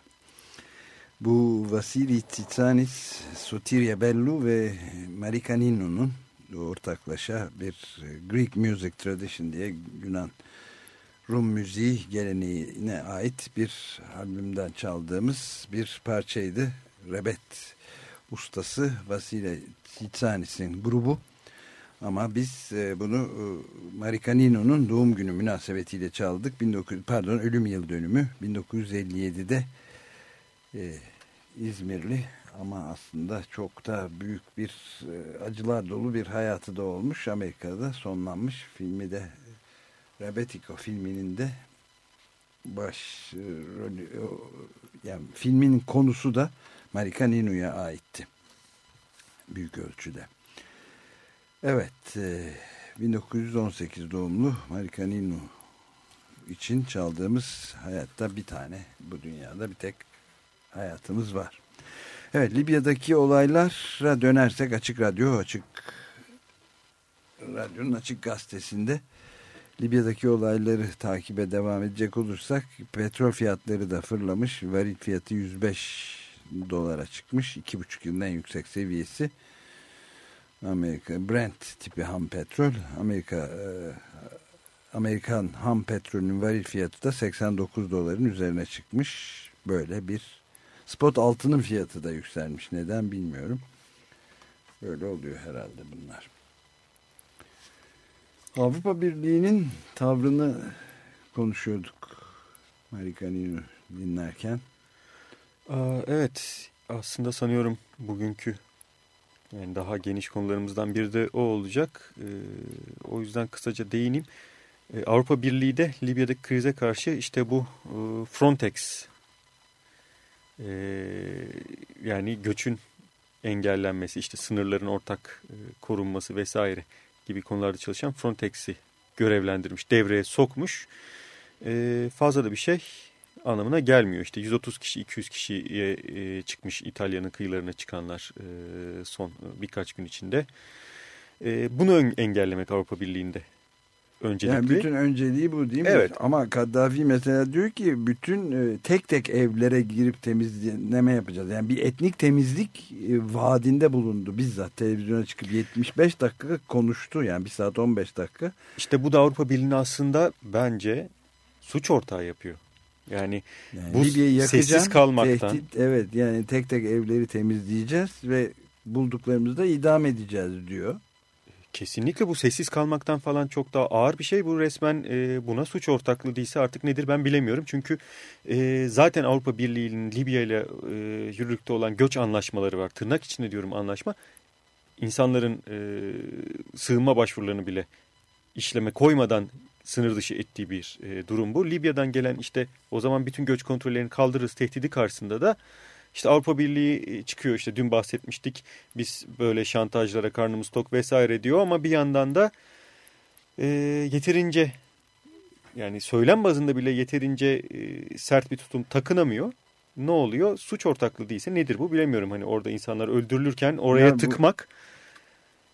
bu Vasili Tsitsanis, Sotiria Bellu ve Marika Nino'nun ortaklaşa bir Greek Music Tradition diye Yunan Rum müziği geleneğine ait bir albümden çaldığımız bir parçaydı. Rebet ustası Vasile Tsitsanis'in grubu. Ama biz e, bunu e, Marika Nino'nun doğum günü münasebetiyle çaldık. 19, pardon ölüm yıl dönümü 1957'de e, İzmirli ama aslında çok da büyük bir e, acılar dolu bir hayatı da olmuş. Amerika'da sonlanmış filmi de Rebetiko filminin de baş e, rolü yani filmin konusu da Marika Ninu'ya aitti. Büyük ölçüde. Evet 1918 e, doğumlu Marika Ninu için çaldığımız hayatta bir tane bu dünyada bir tek hayatımız var. Evet Libya'daki olaylara dönersek Açık Radyo, Açık Radyo'nun Açık Gazetesi'nde Libya'daki olayları takibe devam edecek olursak petrol fiyatları da fırlamış. Varil fiyatı 105 dolara çıkmış. 2,5 yılın en yüksek seviyesi. Amerika Brent tipi ham petrol. Amerika e, Amerikan ham petrolünün varil fiyatı da 89 doların üzerine çıkmış. Böyle bir spot altının fiyatı da yükselmiş. Neden bilmiyorum. Böyle oluyor herhalde bunlar. Avrupa Birliği'nin tavrını konuşuyorduk. Marikanino dinlerken. Evet aslında sanıyorum bugünkü yani daha geniş konularımızdan biri de o olacak. Ee, o yüzden kısaca değineyim. Ee, Avrupa Birliği de Libya'daki krize karşı işte bu e, Frontex e, yani göçün engellenmesi, işte sınırların ortak e, korunması vesaire gibi konularda çalışan Frontex'i görevlendirmiş, devreye sokmuş. E, fazla da bir şey anlamına gelmiyor. İşte 130 kişi, 200 kişiye e, çıkmış İtalya'nın kıyılarına çıkanlar e, son birkaç gün içinde. E, bunu engellemek Avrupa Birliği'nde öncelikli. Yani bütün önceliği bu değil mi? Evet. Ama Kaddafi mesela diyor ki bütün e, tek tek evlere girip temizleme yapacağız. Yani bir etnik temizlik e, vaadinde bulundu. Bizzat televizyona çıkıp 75 dakika konuştu. Yani bir saat 15 dakika. İşte bu da Avrupa Birliği'ni aslında bence suç ortağı yapıyor. Yani, yani bu sessiz kalmaktan. Tehdit, evet yani tek tek evleri temizleyeceğiz ve bulduklarımızı da idam edeceğiz diyor. Kesinlikle bu sessiz kalmaktan falan çok daha ağır bir şey. Bu resmen e, buna suç ortaklığı değilse artık nedir ben bilemiyorum. Çünkü e, zaten Avrupa Birliği'nin Libya ile e, yürürlükte olan göç anlaşmaları var. Tırnak içinde diyorum anlaşma. İnsanların e, sığınma başvurularını bile işleme koymadan sınır dışı ettiği bir e, durum bu. Libya'dan gelen işte o zaman bütün göç kontrollerini kaldırırız tehdidi karşısında da işte Avrupa Birliği e, çıkıyor işte dün bahsetmiştik biz böyle şantajlara karnımız tok vesaire diyor ama bir yandan da e, yeterince yani söylem bazında bile yeterince e, sert bir tutum takınamıyor. Ne oluyor? Suç ortaklığı değilse nedir bu bilemiyorum. Hani orada insanlar öldürülürken oraya yani bu, tıkmak.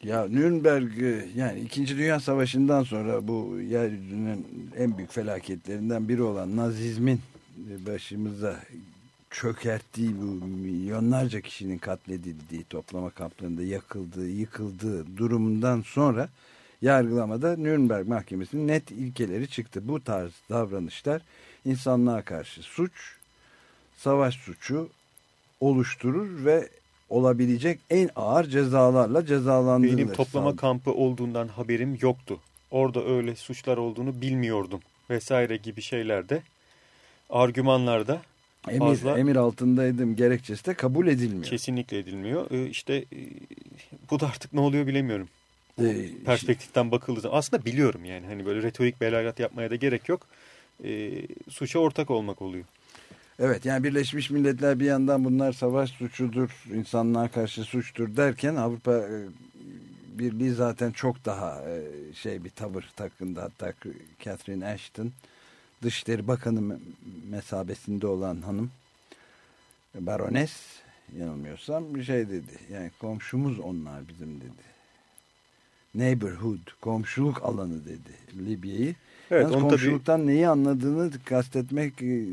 Ya Nürnberg e, yani 2. Dünya Savaşı'ndan sonra bu yeryüzünün en büyük felaketlerinden biri olan Nazizmin başımıza çökerttiği bu milyonlarca kişinin katledildiği toplama kamplarında yakıldığı, yıkıldığı durumundan sonra yargılamada Nürnberg Mahkemesi'nin net ilkeleri çıktı. Bu tarz davranışlar insanlığa karşı suç, savaş suçu oluşturur ve olabilecek en ağır cezalarla cezalandırılır. Benim toplama kampı olduğundan haberim yoktu. Orada öyle suçlar olduğunu bilmiyordum vesaire gibi şeylerde argümanlarda Emir, fazla... emir altındaydım gerekçesi de kabul edilmiyor. Kesinlikle edilmiyor. Ee, işte e, bu da artık ne oluyor bilemiyorum. Ee, perspektiften bakıldığı zaman. Aslında biliyorum yani hani böyle retorik belagat yapmaya da gerek yok. Ee, suça ortak olmak oluyor. Evet yani Birleşmiş Milletler bir yandan bunlar savaş suçudur, insanlığa karşı suçtur derken Avrupa e, Birliği zaten çok daha e, şey bir tavır takındı. Hatta Catherine Ashton Dışişleri Bakanı mesabesinde olan hanım barones yanılmıyorsam bir şey dedi. Yani komşumuz onlar bizim dedi. Neighborhood, komşuluk alanı dedi Libya'yı. Evet, Yalnız komşuluktan tabii, neyi anladığını kastetmek e,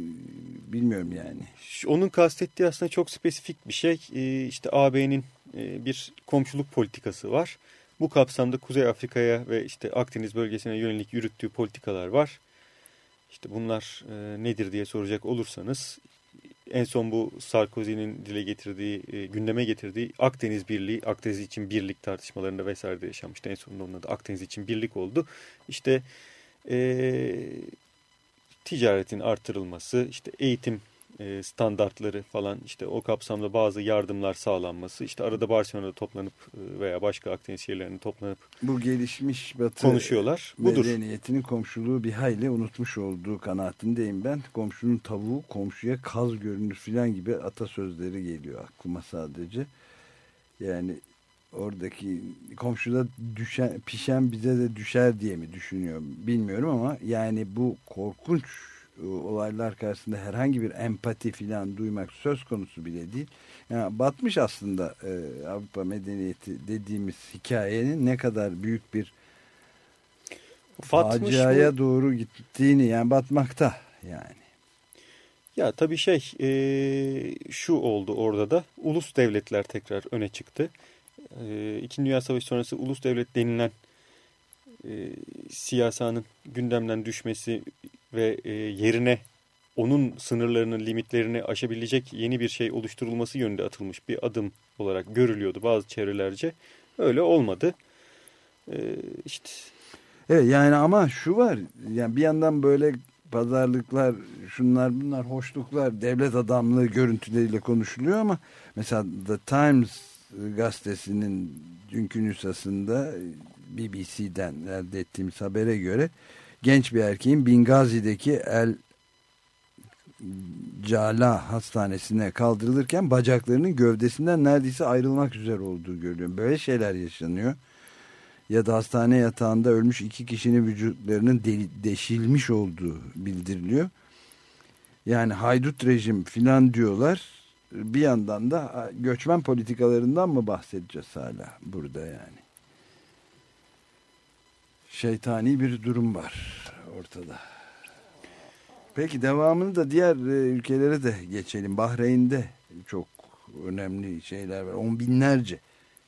bilmiyorum yani. Onun kastettiği aslında çok spesifik bir şey. E, işte AB'nin e, bir komşuluk politikası var. Bu kapsamda Kuzey Afrika'ya ve işte Akdeniz bölgesine yönelik yürüttüğü politikalar var. İşte bunlar e, nedir diye soracak olursanız en son bu Sarkozy'nin dile getirdiği, e, gündeme getirdiği Akdeniz Birliği, Akdeniz için birlik tartışmalarında vesaire yaşanmıştı. En sonunda onun adı Akdeniz için birlik oldu. İşte e, ticaretin artırılması, işte eğitim e, standartları falan işte o kapsamda bazı yardımlar sağlanması işte arada Barcelona'da toplanıp e, veya başka Akdeniz şehirlerinde toplanıp bu gelişmiş batı konuşuyorlar. Budur. Medeniyetinin komşuluğu bir hayli unutmuş olduğu kanaatindeyim ben. Komşunun tavuğu komşuya kaz görünür filan gibi atasözleri geliyor aklıma sadece. Yani oradaki komşuda düşen, pişen bize de düşer diye mi düşünüyor bilmiyorum ama yani bu korkunç olaylar karşısında herhangi bir empati filan duymak söz konusu bile değil. Yani batmış aslında e, Avrupa medeniyeti dediğimiz hikayenin ne kadar büyük bir Batmış faciaya mı? doğru gittiğini yani batmakta yani. Ya tabii şey e, şu oldu orada da ulus devletler tekrar öne çıktı. E, İkinci Dünya Savaşı sonrası ulus devlet denilen e, siyasanın gündemden düşmesi ve e, yerine onun sınırlarını, limitlerini aşabilecek yeni bir şey oluşturulması yönünde atılmış bir adım olarak görülüyordu bazı çevrelerce. Öyle olmadı. E, işte Evet yani ama şu var yani bir yandan böyle pazarlıklar şunlar bunlar hoşluklar devlet adamlığı görüntüleriyle konuşuluyor ama mesela The Times gazetesinin dünkü nüshasında BBC'den elde ettiğimiz habere göre genç bir erkeğin Bingazi'deki El Cala hastanesine kaldırılırken bacaklarının gövdesinden neredeyse ayrılmak üzere olduğu görülüyor. Böyle şeyler yaşanıyor ya da hastane yatağında ölmüş iki kişinin vücutlarının de deşilmiş olduğu bildiriliyor. Yani haydut rejim filan diyorlar. Bir yandan da göçmen politikalarından mı bahsedeceğiz hala burada yani? Şeytani bir durum var ortada. Peki devamını da diğer ülkelere de geçelim. Bahreyn'de çok önemli şeyler var. On binlerce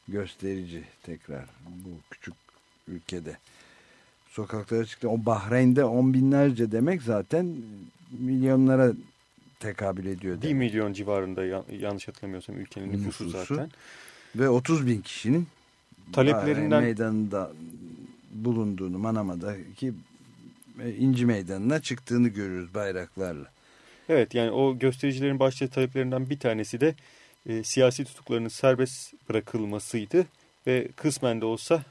gösterici tekrar bu küçük ülkede sokaklara çıktı. O Bahreyn'de on binlerce demek zaten milyonlara tekabül ediyor. 1 demek. milyon civarında yanlış hatırlamıyorsam ülkenin nüfusu, Nüfusu. zaten. Ve 30 bin kişinin Taleplerinden- meydanında bulunduğunu Manama'daki İnci Meydanı'na çıktığını görüyoruz bayraklarla. Evet yani o göstericilerin başlıca taleplerinden bir tanesi de e, siyasi tutuklarının serbest bırakılmasıydı ve kısmen de olsa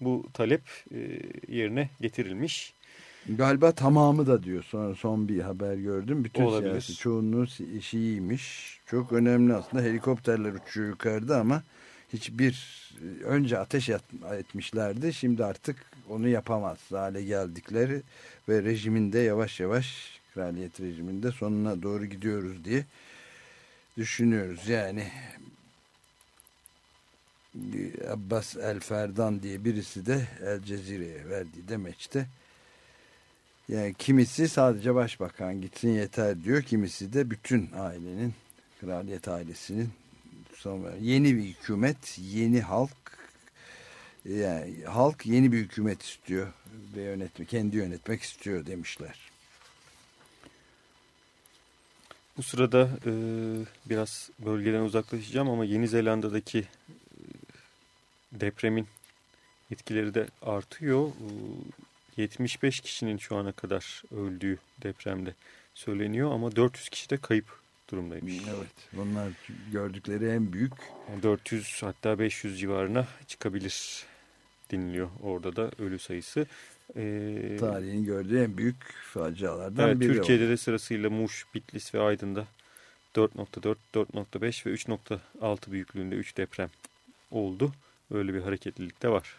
bu talep e, yerine getirilmiş. Galiba tamamı da diyor. Sonra son bir haber gördüm. Bütün Olabilir. siyasi çoğunluğu Şiiymiş. Çok önemli aslında. Helikopterler uçuyor yukarıda ama hiçbir önce ateş etmişlerdi. Şimdi artık onu yapamaz hale geldikleri ve rejiminde yavaş yavaş kraliyet rejiminde sonuna doğru gidiyoruz diye düşünüyoruz. Yani Abbas El Ferdan diye birisi de El Cezire'ye verdiği demeçte yani kimisi sadece başbakan gitsin yeter diyor. Kimisi de bütün ailenin, kraliyet ailesinin sonra yeni bir hükümet, yeni halk yani halk yeni bir hükümet istiyor ve yönetme, kendi yönetmek istiyor demişler. Bu sırada e, biraz bölgeden uzaklaşacağım ama Yeni Zelanda'daki e, depremin etkileri de artıyor. E, 75 kişinin şu ana kadar öldüğü depremde söyleniyor ama 400 kişi de kayıp durumdaymış. Evet, bunlar gördükleri en büyük Yani 400 hatta 500 civarına çıkabilir deniliyor orada da ölü sayısı. E, tarihin gördüğü en büyük facialardan Evet, biri. o. Türkiye'de de sırasıyla Muş, Bitlis ve Aydın'da 4.4, 4.5 ve 3.6 büyüklüğünde 3 deprem oldu. Öyle bir hareketlilik de var.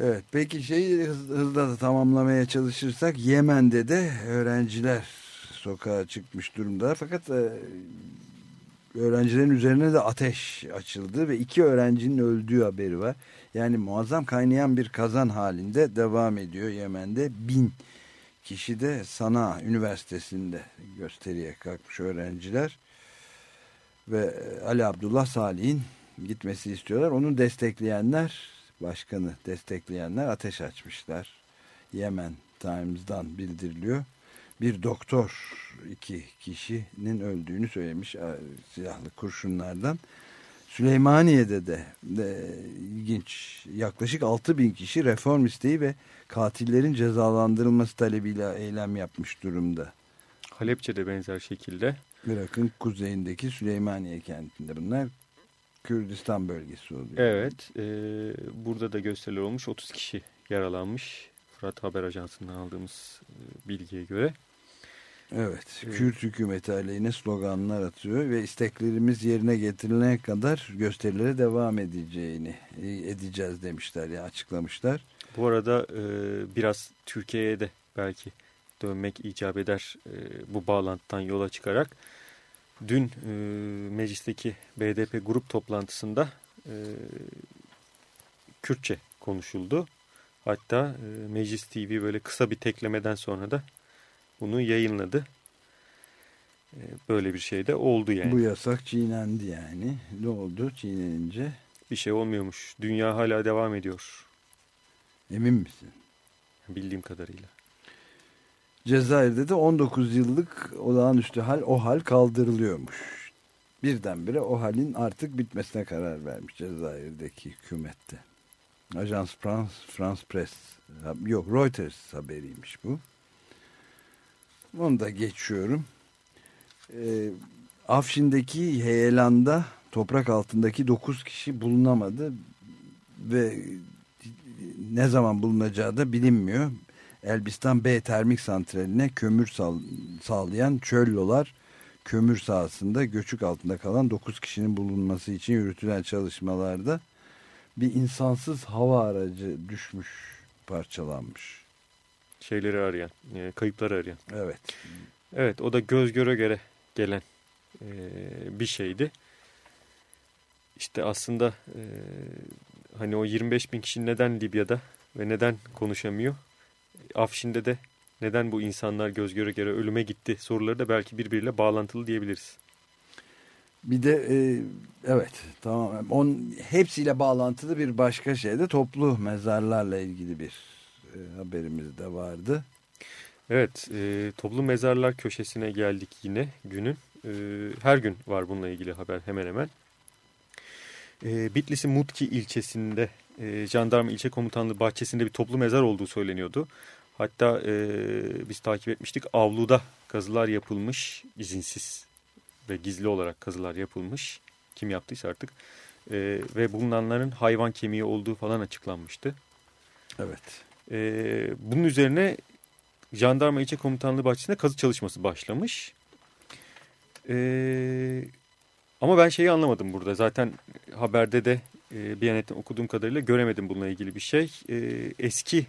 Evet peki şeyi hız- hızla da tamamlamaya çalışırsak Yemen'de de öğrenciler sokağa çıkmış durumda. Fakat e, öğrencilerin üzerine de ateş açıldı ve iki öğrencinin öldüğü haberi var. Yani muazzam kaynayan bir kazan halinde devam ediyor Yemen'de. Bin kişi de Sana Üniversitesi'nde gösteriye kalkmış öğrenciler. Ve Ali Abdullah Salih'in gitmesi istiyorlar. Onu destekleyenler, başkanı destekleyenler ateş açmışlar. Yemen Times'dan bildiriliyor. Bir doktor iki kişinin öldüğünü söylemiş e, silahlı kurşunlardan. Süleymaniye'de de, de ilginç yaklaşık 6 bin kişi reform isteği ve katillerin cezalandırılması talebiyle eylem yapmış durumda. Halepçe'de benzer şekilde. Irak'ın kuzeyindeki Süleymaniye kentinde bunlar Kürdistan bölgesi oluyor. Evet, e, burada da gösteriler olmuş. 30 kişi yaralanmış. Fırat Haber Ajansı'ndan aldığımız e, bilgiye göre. Evet. Kürt hükümeti aleyhine sloganlar atıyor ve isteklerimiz yerine getirilene kadar gösterilere devam edeceğini e, edeceğiz demişler ya açıklamışlar. Bu arada e, biraz Türkiye'ye de belki dönmek icap eder e, bu bağlantıdan yola çıkarak. Dün e, meclisteki BDP grup toplantısında e, Kürtçe konuşuldu. Hatta e, Meclis TV böyle kısa bir teklemeden sonra da bunu yayınladı. E, böyle bir şey de oldu yani. Bu yasak çiğnendi yani. Ne oldu çiğnenince? Bir şey olmuyormuş. Dünya hala devam ediyor. Emin misin? Bildiğim kadarıyla. Cezayir'de de 19 yıllık olağanüstü hal o hal kaldırılıyormuş. Birdenbire o halin artık bitmesine karar vermiş Cezayir'deki hükümette. Ajans France, France Press yok Reuters haberiymiş bu. Onu da geçiyorum. Ee, Afşin'deki heyelanda toprak altındaki 9 kişi bulunamadı ve ne zaman bulunacağı da bilinmiyor. Elbistan B termik santraline kömür sağlayan çöllolar kömür sahasında göçük altında kalan 9 kişinin bulunması için yürütülen çalışmalarda bir insansız hava aracı düşmüş, parçalanmış. Şeyleri arayan, e, kayıpları arayan. Evet. Evet, o da göz göre göre gelen e, bir şeydi. İşte aslında e, hani o 25 bin kişi neden Libya'da ve neden konuşamıyor? Afşin'de de neden bu insanlar göz göre göre ölüme gitti soruları da belki birbiriyle bağlantılı diyebiliriz. Bir de e, evet tamam on hepsiyle bağlantılı bir başka şey de toplu mezarlarla ilgili bir haberimiz de vardı. Evet e, toplu mezarlar köşesine geldik yine günün. E, her gün var bununla ilgili haber hemen hemen. E, Bitlis'in Mutki ilçesinde e, jandarma ilçe komutanlığı bahçesinde bir toplu mezar olduğu söyleniyordu. Hatta e, biz takip etmiştik avluda kazılar yapılmış izinsiz ve gizli olarak kazılar yapılmış. Kim yaptıysa artık. E, ve bulunanların hayvan kemiği olduğu falan açıklanmıştı. Evet. E, bunun üzerine jandarma ilçe komutanlığı bahçesinde kazı çalışması başlamış. E, ama ben şeyi anlamadım burada. Zaten haberde de e, Biyanet'ten okuduğum kadarıyla göremedim bununla ilgili bir şey. E, eski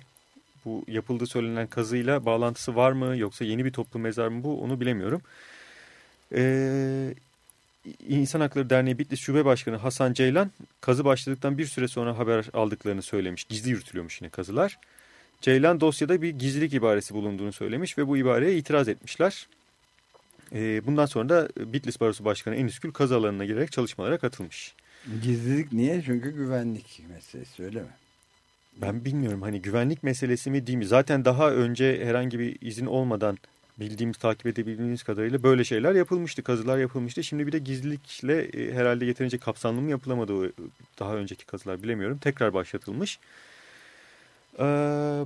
bu yapıldığı söylenen kazıyla bağlantısı var mı yoksa yeni bir toplu mezar mı bu onu bilemiyorum. Ee, İnsan Hakları Derneği Bitlis Şube Başkanı Hasan Ceylan kazı başladıktan bir süre sonra haber aldıklarını söylemiş. Gizli yürütülüyormuş yine kazılar. Ceylan dosyada bir gizlilik ibaresi bulunduğunu söylemiş ve bu ibareye itiraz etmişler. Ee, bundan sonra da Bitlis Barosu Başkanı Enis Gül kazı alanına girerek çalışmalara katılmış. Gizlilik niye? Çünkü güvenlik meselesi öyle mi? Ben bilmiyorum hani güvenlik meselesi mi değil mi? Zaten daha önce herhangi bir izin olmadan bildiğimiz, takip edebildiğimiz kadarıyla böyle şeyler yapılmıştı. Kazılar yapılmıştı. Şimdi bir de gizlilikle e, herhalde yeterince kapsamlı mı yapılamadı daha önceki kazılar bilemiyorum. Tekrar başlatılmış. Ee,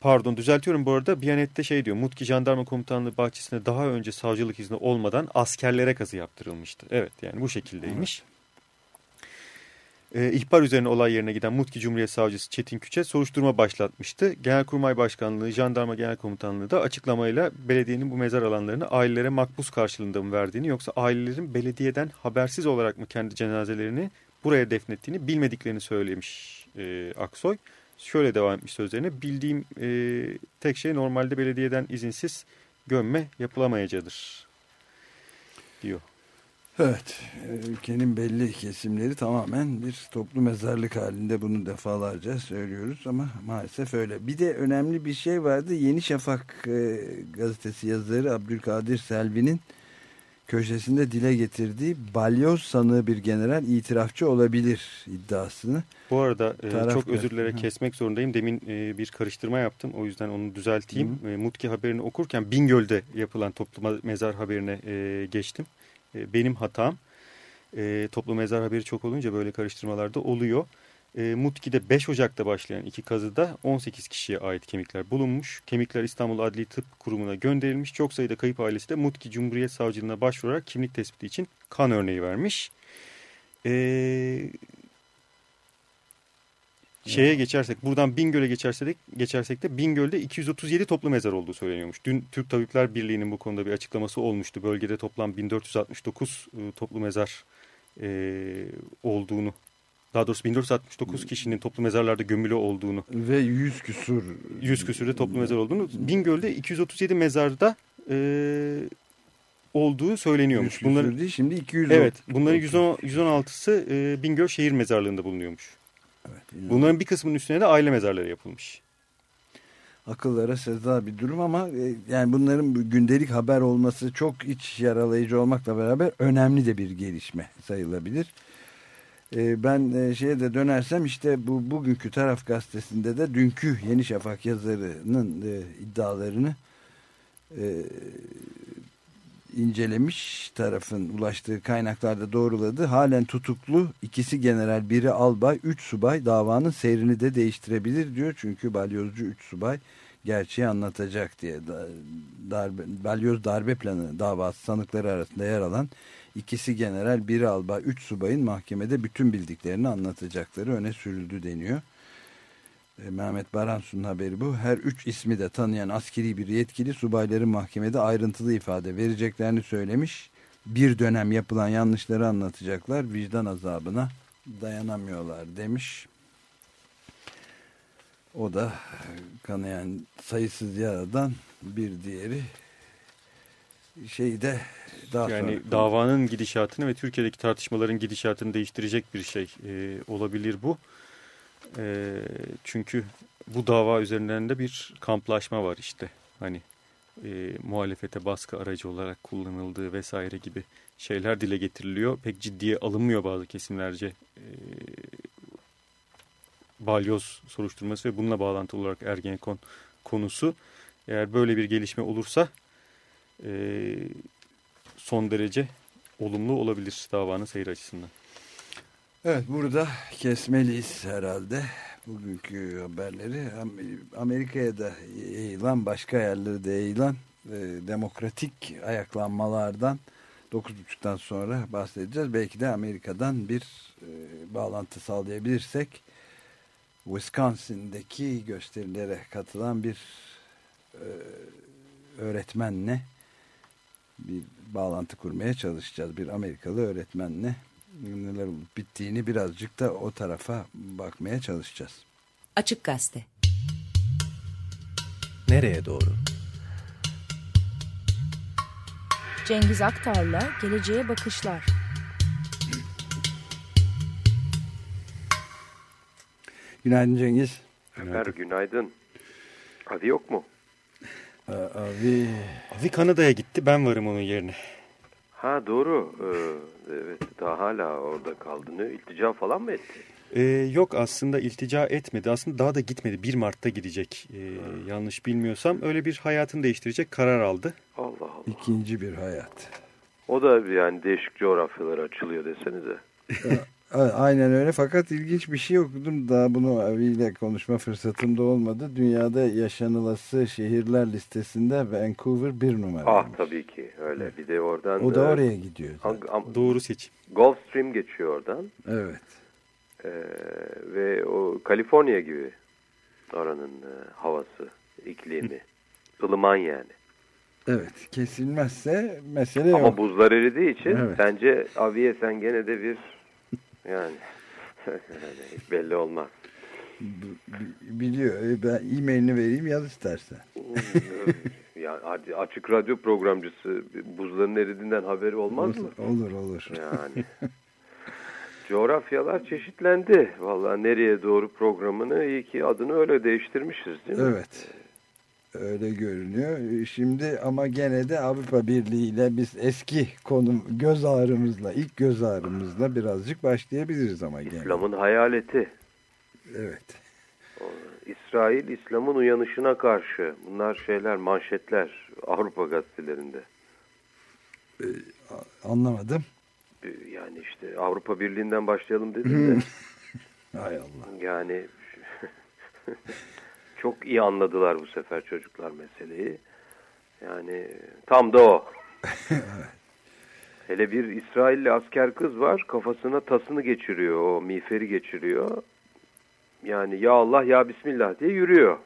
pardon düzeltiyorum bu arada. Biyanet'te şey diyor. Mutki Jandarma Komutanlığı bahçesinde daha önce savcılık izni olmadan askerlere kazı yaptırılmıştı. Evet yani bu şekildeymiş. Evet. E, ihbar üzerine olay yerine giden Mutki Cumhuriyet Savcısı Çetin Küçe soruşturma başlatmıştı. Genelkurmay Başkanlığı, Jandarma Genel Komutanlığı da açıklamayla belediyenin bu mezar alanlarını ailelere makbuz karşılığında mı verdiğini yoksa ailelerin belediyeden habersiz olarak mı kendi cenazelerini buraya defnettiğini bilmediklerini söylemiş e, Aksoy. Şöyle devam etmiş sözlerine bildiğim e, tek şey normalde belediyeden izinsiz gömme yapılamayacağıdır diyor. Evet, ülkenin belli kesimleri tamamen bir toplu mezarlık halinde bunu defalarca söylüyoruz ama maalesef öyle. Bir de önemli bir şey vardı. Yeni Şafak e, gazetesi yazarı Abdülkadir Selvi'nin köşesinde dile getirdiği balyoz sanığı bir general itirafçı olabilir iddiasını. Bu arada e, çok özür dilerim kesmek zorundayım. Demin e, bir karıştırma yaptım. O yüzden onu düzelteyim. Hı. E, Mutki haberini okurken Bingöl'de yapılan toplu mezar haberine e, geçtim. E, benim hatam. E, toplu mezar haberi çok olunca böyle karıştırmalarda oluyor. E, Mutki'de 5 Ocak'ta başlayan iki kazıda 18 kişiye ait kemikler bulunmuş. Kemikler İstanbul Adli Tıp Kurumu'na gönderilmiş. Çok sayıda kayıp ailesi de Mutki Cumhuriyet Savcılığına başvurarak kimlik tespiti için kan örneği vermiş. Eee şeye geçersek buradan Bingöl'e geçersek, geçersek de Bingöl'de 237 toplu mezar olduğu söyleniyormuş. Dün Türk Tabipler Birliği'nin bu konuda bir açıklaması olmuştu. Bölgede toplam 1469 e, toplu mezar e, olduğunu daha doğrusu 1469 kişinin toplu mezarlarda gömülü olduğunu ve 100 küsur 100 küsürde toplu mezar olduğunu Bingöl'de 237 mezarda e, olduğu söyleniyormuş. 100 Bunların değil şimdi 200 Evet, bunların 110, 116'sı e, Bingöl şehir mezarlığında bulunuyormuş. Bunların bir kısmının üstüne de aile mezarları yapılmış. akıllara seza bir durum ama e, yani bunların bu gündelik haber olması çok iç yaralayıcı olmakla beraber önemli de bir gelişme sayılabilir. E, Ben e, şeye de dönersem işte bu bugünkü taraf gazetesinde de dünkü Yeni Şafak yazarının e, iddialarını e, incelemiş tarafın ulaştığı kaynaklarda doğruladı. Halen tutuklu ikisi general biri albay üç subay davanın seyrini de değiştirebilir diyor. Çünkü balyozcu üç subay gerçeği anlatacak diye Da- darbe, balyoz darbe planı davası sanıkları arasında yer alan ikisi general biri albay üç subayın mahkemede bütün bildiklerini anlatacakları öne sürüldü deniyor. E, Mehmet Baransu'nun haberi bu. Her üç ismi de tanıyan askeri bir yetkili subayların mahkemede ayrıntılı ifade vereceklerini söylemiş. Bir dönem yapılan yanlışları anlatacaklar. Vicdan azabına dayanamıyorlar demiş. O da kanayan sayısız yaradan bir diğeri şeyde daha Yani sonra davanın gidişatını ve Türkiye'deki tartışmaların gidişatını değiştirecek bir şey e, olabilir bu. E, çünkü bu dava üzerinden de bir kamplaşma var işte. Hani e, muhalefete baskı aracı olarak kullanıldığı vesaire gibi şeyler dile getiriliyor. Pek ciddiye alınmıyor bazı kesimlerce e, balyoz soruşturması ve bununla bağlantılı olarak Ergenekon konusu. Eğer böyle bir gelişme olursa e, son derece olumlu olabilir davanın seyir açısından. Evet burada kesmeliyiz herhalde bugünkü haberleri. Am- Amerika'ya da yayılan başka yerlere de yayılan e, demokratik ayaklanmalardan 9.30'dan sonra bahsedeceğiz. Belki de Amerika'dan bir e, bağlantı sağlayabilirsek Wisconsin'deki gösterilere katılan bir e, öğretmenle bir bağlantı kurmaya çalışacağız. Bir Amerikalı öğretmenle neler olup bittiğini birazcık da o tarafa bakmaya çalışacağız. Açık Gazete. Nereye doğru? Cengiz Aktar'la Geleceğe Bakışlar. Günaydın Cengiz. Ömer günaydın. Hadi yok mu? Abi Avi Kanada'ya gitti ben varım onun yerine. Ha doğru. Ee, evet daha hala orada kaldığını iltica falan mı etti? Ee, yok aslında iltica etmedi. Aslında daha da gitmedi. 1 Mart'ta gidecek. Ee, yanlış bilmiyorsam öyle bir hayatını değiştirecek karar aldı. Allah Allah. ikinci bir hayat. O da yani değişik coğrafyalara açılıyor desenize. A- Aynen öyle fakat ilginç bir şey okudum. Daha bunu abiyle konuşma fırsatım da olmadı. Dünyada yaşanılası şehirler listesinde Vancouver bir numara. Ah tabii ki öyle. Bir de oradan O da e, oraya gidiyor. Am- Doğru seçim. Gulfstream geçiyor oradan. Evet. Ee, ve o Kaliforniya gibi oranın e, havası, iklimi. ılıman yani. Evet. Kesilmezse mesele Ama yok. buzlar eridiği için Evet. bence aviye sen gene de bir yani belli olmaz. Biliyor. E, Ben e-mailini vereyim yaz istersen. ya açık radyo programcısı buzların eridiğinden haberi olmaz mı? Olur olur. Yani. Coğrafyalar çeşitlendi. Vallahi nereye doğru programını iyi ki adını öyle değiştirmişiz değil mi? Evet. Öyle görünüyor. Şimdi ama gene de Avrupa Birliği ile biz eski konum göz ağrımızla, ilk göz ağrımızla birazcık başlayabiliriz ama gene. İslam'ın hayaleti. Evet. İsrail İslam'ın uyanışına karşı. Bunlar şeyler manşetler Avrupa gazetelerinde. Anlamadım. Yani işte Avrupa Birliği'nden başlayalım dedim de. Hay Allah. Yani çok iyi anladılar bu sefer çocuklar meseleyi. Yani tam da o. Hele bir İsrailli asker kız var kafasına tasını geçiriyor o miğferi geçiriyor. Yani ya Allah ya Bismillah diye yürüyor.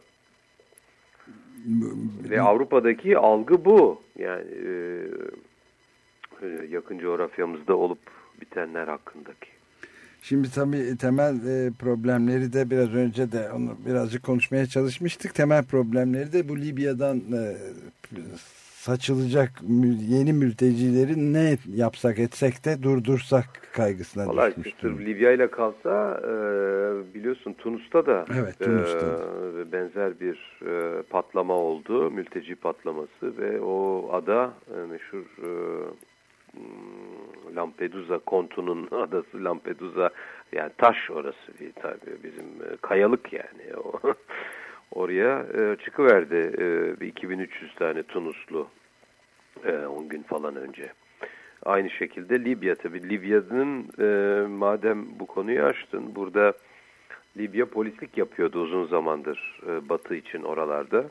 Ve Avrupa'daki algı bu. Yani e, e, yakın coğrafyamızda olup bitenler hakkındaki. Şimdi tabii temel e, problemleri de biraz önce de onu birazcık konuşmaya çalışmıştık. Temel problemleri de bu Libya'dan e, saçılacak yeni mültecileri ne yapsak etsek de durdursak kaygısına Vallahi düşmüş. sırf Libya ile kalsa e, biliyorsun Tunus'ta da Evet, Tunus'ta. e, benzer bir e, patlama oldu. Mülteci patlaması ve o ada e, meşhur e, Lampedusa kontunun adası Lampedusa yani taş orası bir tabii bizim e, kayalık yani. O oraya e, çıkıverdi e, bir 2300 tane Tunuslu e, 10 gün falan önce. Aynı şekilde Libya tabii. Libya'nın e, madem bu konuyu açtın burada Libya polislik yapıyordu uzun zamandır e, batı için oralarda.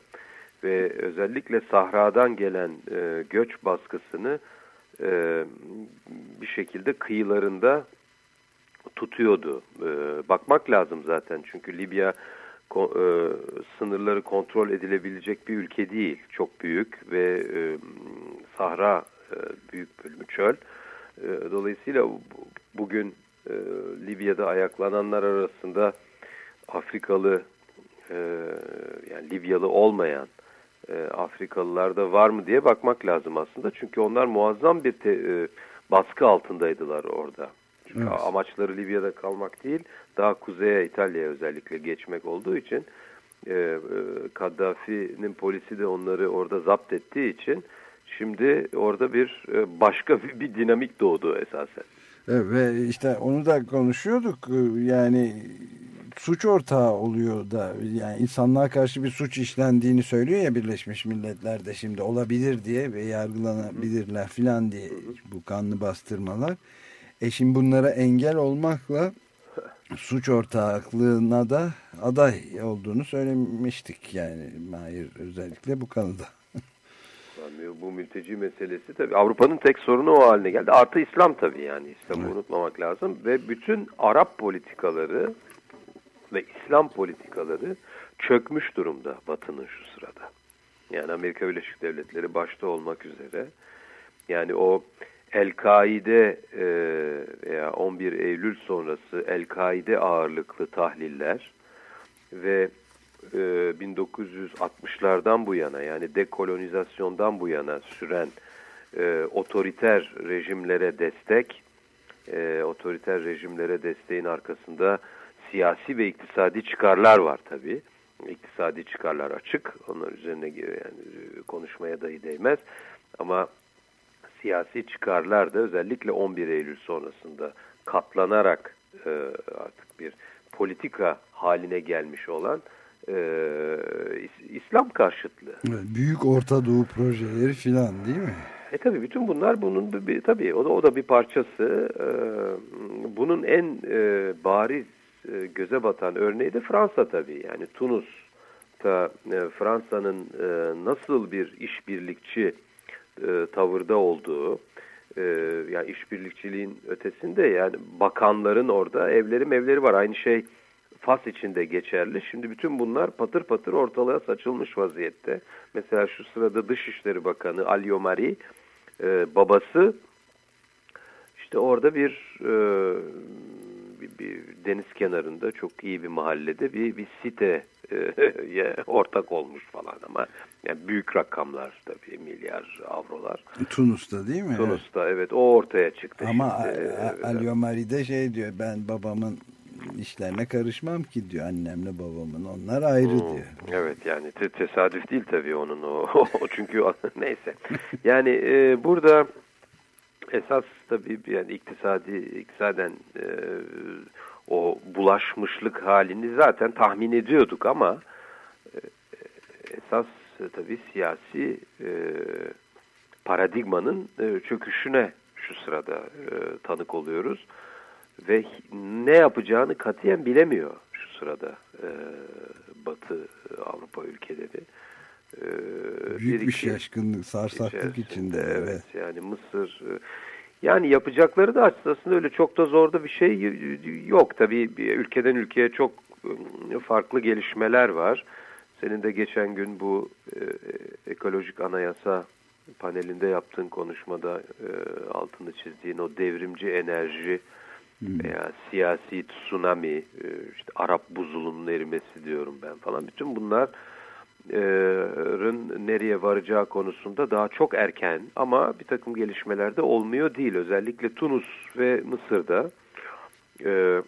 Ve özellikle sahradan gelen e, göç baskısını e, bir şekilde kıyılarında tutuyordu. E, bakmak lazım zaten çünkü Libya e, sınırları kontrol edilebilecek bir ülke değil. Çok büyük ve e, sahra e, büyük bölümü çöl. E, dolayısıyla bu- bugün e, Libya'da ayaklananlar arasında Afrikalı e, yani Libyalı olmayan e, Afrikalılar da var mı diye bakmak lazım aslında. Çünkü onlar muazzam bir te- e, baskı altındaydılar orada. Çünkü Evet. amaçları Libya'da kalmak değil, daha kuzeye İtalya'ya özellikle geçmek olduğu için e, e, Kaddafi'nin polisi de onları orada zapt ettiği için şimdi orada bir e, başka bir, bir dinamik doğdu esasen. Evet, ve işte onu da konuşuyorduk Ee, yani suç ortağı oluyor da yani insanlığa karşı bir suç işlendiğini söylüyor ya Birleşmiş Milletler de şimdi olabilir diye ve yargılanabilirler filan diye bu kanlı bastırmalar. E şimdi bunlara engel olmakla suç ortaklığına da aday olduğunu söylemiştik yani Mahir özellikle bu konuda. Bu mülteci meselesi tabii Avrupa'nın tek sorunu o haline geldi. Artı İslam tabii yani İslam'ı Evet. unutmamak lazım. Ve bütün Arap politikaları ve İslam politikaları çökmüş durumda Batı'nın şu sırada. Yani Amerika Birleşik Devletleri başta olmak üzere. Yani o El-Kaide e, veya 11 Eylül sonrası El-Kaide ağırlıklı tahliller ve e, 1960'lardan bu yana yani dekolonizasyondan bu yana süren e, otoriter rejimlere destek, e, otoriter rejimlere desteğin arkasında siyasi ve iktisadi çıkarlar var tabii. İktisadi çıkarlar açık. Onlar üzerine yani e, konuşmaya dahi değmez. Ama siyasi çıkarlar da özellikle 11 Eylül sonrasında katlanarak e, artık bir politika haline gelmiş olan e, İs- İslam karşıtlığı. Evet, Büyük Orta Doğu projeleri filan değil mi? E tabii bütün bunlar bunun bir, tabii o da o da bir parçası. E, bunun en e, bariz e, göze batan örneği de Fransa tabii. Yani Tunus'ta e, Fransa'nın e, nasıl bir işbirlikçi tavırda olduğu, yani işbirlikçiliğin ötesinde yani bakanların orada evleri mevleri var. Aynı şey Fas içinde geçerli. Şimdi bütün bunlar patır patır ortalığa saçılmış vaziyette. Mesela şu sırada Dışişleri Bakanı Alio Mari babası işte orada bir, bir, bir deniz kenarında çok iyi bir mahallede bir, bir siteye ortak olmuş falan ama yani büyük rakamlar tabii milyar avrolar. Tunus'ta değil mi? Tunus'ta evet o ortaya çıktı. Ama şimdi. A- A- Ali Omari de şey diyor ben babamın işlerine karışmam ki diyor annemle babamın onlar ayrı Hmm, diyor. Evet yani te- tesadüf değil tabii onun o, o çünkü neyse. Yani e, burada esas tabii yani iktisadi iktisaden e, o bulaşmışlık halini zaten tahmin ediyorduk ama e, esas e, tabii siyasi e, paradigmanın e, çöküşüne şu sırada e, tanık oluyoruz ve ne yapacağını katiyen bilemiyor şu sırada e, Batı Avrupa ülkeleri. E, Büyük bir şaşkınlık, sarsaklık içinde. Evet. Yani Mısır e, yani yapacakları da aslında öyle çok da zorda bir şey yok. Tabii ülkeden ülkeye çok e, farklı gelişmeler var. Senin de geçen gün bu e, ekolojik anayasa panelinde yaptığın konuşmada e, altını çizdiğin o devrimci enerji veya siyasi tsunami, e, işte Arap buzulunun erimesi diyorum ben falan. Bütün bunlar nereye varacağı konusunda daha çok erken ama bir takım gelişmelerde olmuyor değil. Özellikle Tunus ve Mısır'da e,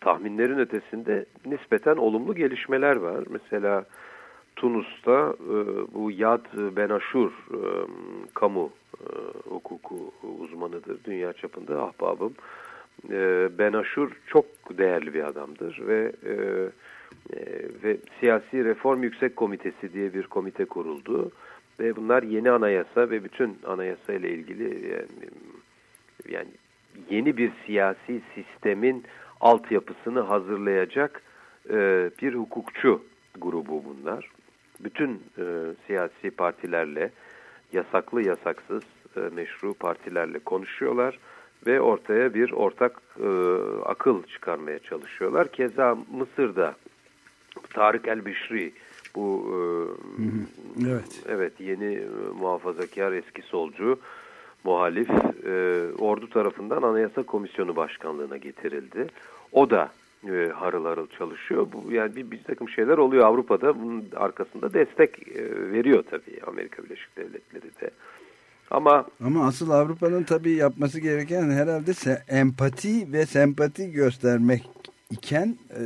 tahminlerin ötesinde nispeten olumlu gelişmeler var. Mesela Tunus'ta e, bu Yad Benaşur e, kamu e, hukuku uzmanıdır dünya çapında ahbabım. E, Benaşur çok değerli bir adamdır ve e, ve Siyasi Reform Yüksek Komitesi diye bir komite kuruldu ve bunlar yeni anayasa ve bütün anayasa ile ilgili yani, yani yeni bir siyasi sistemin altyapısını hazırlayacak e, bir hukukçu grubu bunlar. Bütün e, siyasi partilerle yasaklı yasaksız e, meşru partilerle konuşuyorlar ve ortaya bir ortak e, akıl çıkarmaya çalışıyorlar. Keza Mısır'da Tarık El-Bişri bu e, evet. evet yeni e, muhafazakar eski solcu muhalif e, ordu tarafından Anayasa Komisyonu Başkanlığı'na getirildi. O da e, harıl harıl çalışıyor. Bu yani bir, bir takım şeyler oluyor Avrupa'da. Bunun arkasında destek e, veriyor tabii Amerika Birleşik Devletleri de. Ama ama asıl Avrupa'nın tabii yapması gereken herhalde empati ve sempati göstermek iken e,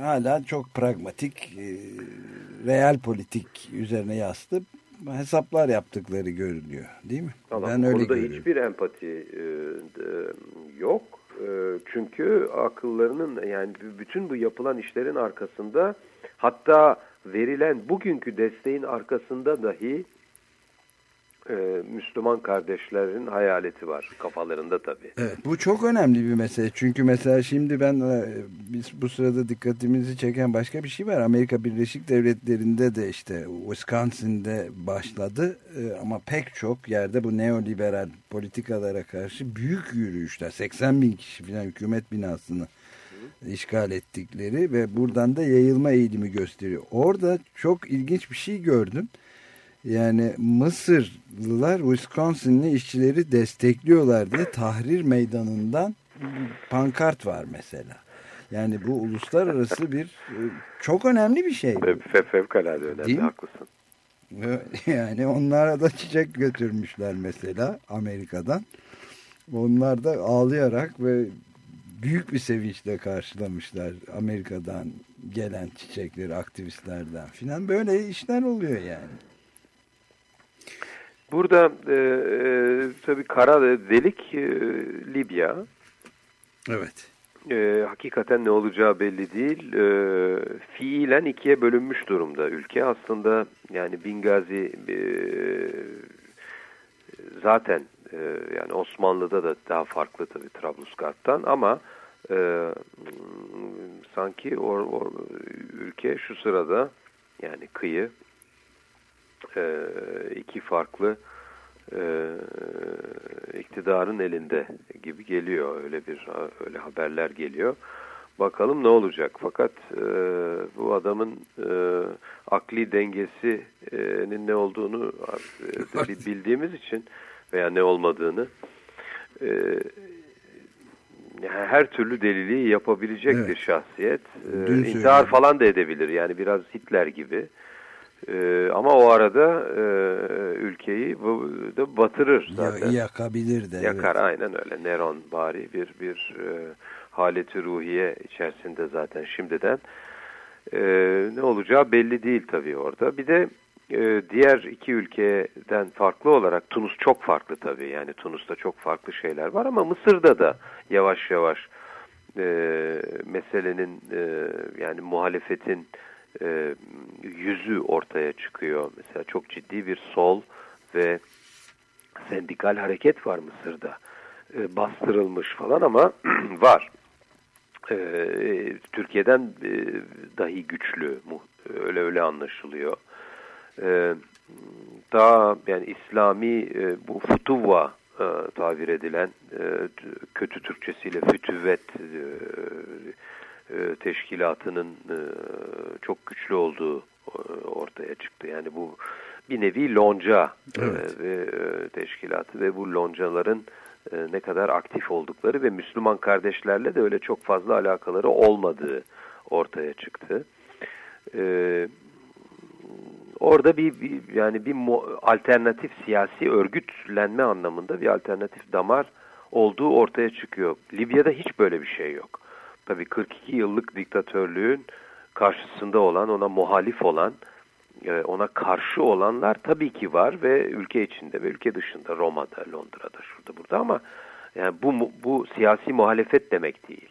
hala çok pragmatik, e, real politik üzerine yaslı hesaplar yaptıkları görünüyor değil mi? Tamam, ben öyle görüyorum. hiçbir empati e, e, yok. E, çünkü akıllarının yani bütün bu yapılan işlerin arkasında hatta verilen bugünkü desteğin arkasında dahi e, Müslüman kardeşlerin hayaleti var kafalarında tabii. Evet, bu çok önemli bir mesele. Çünkü mesela şimdi ben e, biz bu sırada dikkatimizi çeken başka bir şey var. Amerika Birleşik Devletleri'nde de işte Wisconsin'de başladı e, ama pek çok yerde bu neoliberal politikalara karşı büyük yürüyüşler 80 bin kişi falan hükümet binasını işgal ettikleri ve buradan da yayılma eğilimi gösteriyor. Orada çok ilginç bir şey gördüm. Yani Mısırlılar Wisconsin'li işçileri destekliyorlar diye Tahrir Meydanı'ndan pankart var mesela. Yani bu uluslararası bir e, çok önemli bir şey. Fe, fevkalade önemli Değil haklısın. Yani onlara da çiçek götürmüşler mesela Amerika'dan. Onlar da ağlayarak ve büyük bir sevinçle karşılamışlar Amerika'dan gelen çiçekleri aktivistlerden filan böyle işler oluyor yani. Burada e, e, tabii kara delik e, Libya. Evet. E, hakikaten ne olacağı belli değil. E, fiilen ikiye bölünmüş durumda ülke. Aslında yani Bingazi e, zaten e, yani Osmanlı'da da daha farklı tabii Trablusgarp'tan ama e, sanki o, o ülke şu sırada yani kıyı e, iki farklı e, iktidarın elinde gibi geliyor. Öyle bir öyle haberler geliyor. Bakalım ne olacak. Fakat e, bu adamın e, akli dengesinin ne olduğunu e, bildiğimiz için veya ne olmadığını e, her türlü deliliği yapabilecek evet. bir şahsiyet. E, intihar falan da edebilir. Yani biraz Hitler gibi. Ee, ama o arada e, ülkeyi bu, da batırır zaten. Ya, yakabilir de. Yakar evet. aynen öyle. Neron bari bir bir e, haleti ruhiye içerisinde zaten şimdiden. E, ne olacağı belli değil tabii orada. Bir de e, diğer iki ülkeden farklı olarak Tunus çok farklı tabii. Yani Tunus'ta çok farklı şeyler var ama Mısır'da da yavaş yavaş e, meselenin e, yani muhalefetin e, yüzü ortaya çıkıyor. Mesela çok ciddi bir sol ve sendikal hareket var Mısır'da. E, bastırılmış falan ama var. E, Türkiye'den e, dahi güçlü öyle öyle anlaşılıyor. E, daha yani İslami e, bu futuva e, tabir edilen e, kötü Türkçesiyle fütüvet e, e, teşkilatının e, çok güçlü olduğu e, ortaya çıktı. Yani bu bir nevi lonca evet. ve teşkilatı ve bu loncaların ne kadar aktif oldukları ve Müslüman kardeşlerle de öyle çok fazla alakaları olmadığı ortaya çıktı. orada bir, bir yani bir alternatif siyasi örgütlenme anlamında bir alternatif damar olduğu ortaya çıkıyor. Libya'da hiç böyle bir şey yok. Tabii 42 yıllık diktatörlüğün karşısında olan, ona muhalif olan, e, ona karşı olanlar tabii ki var ve ülke içinde ve ülke dışında Roma'da, Londra'da, şurada burada ama yani bu bu siyasi muhalefet demek değil.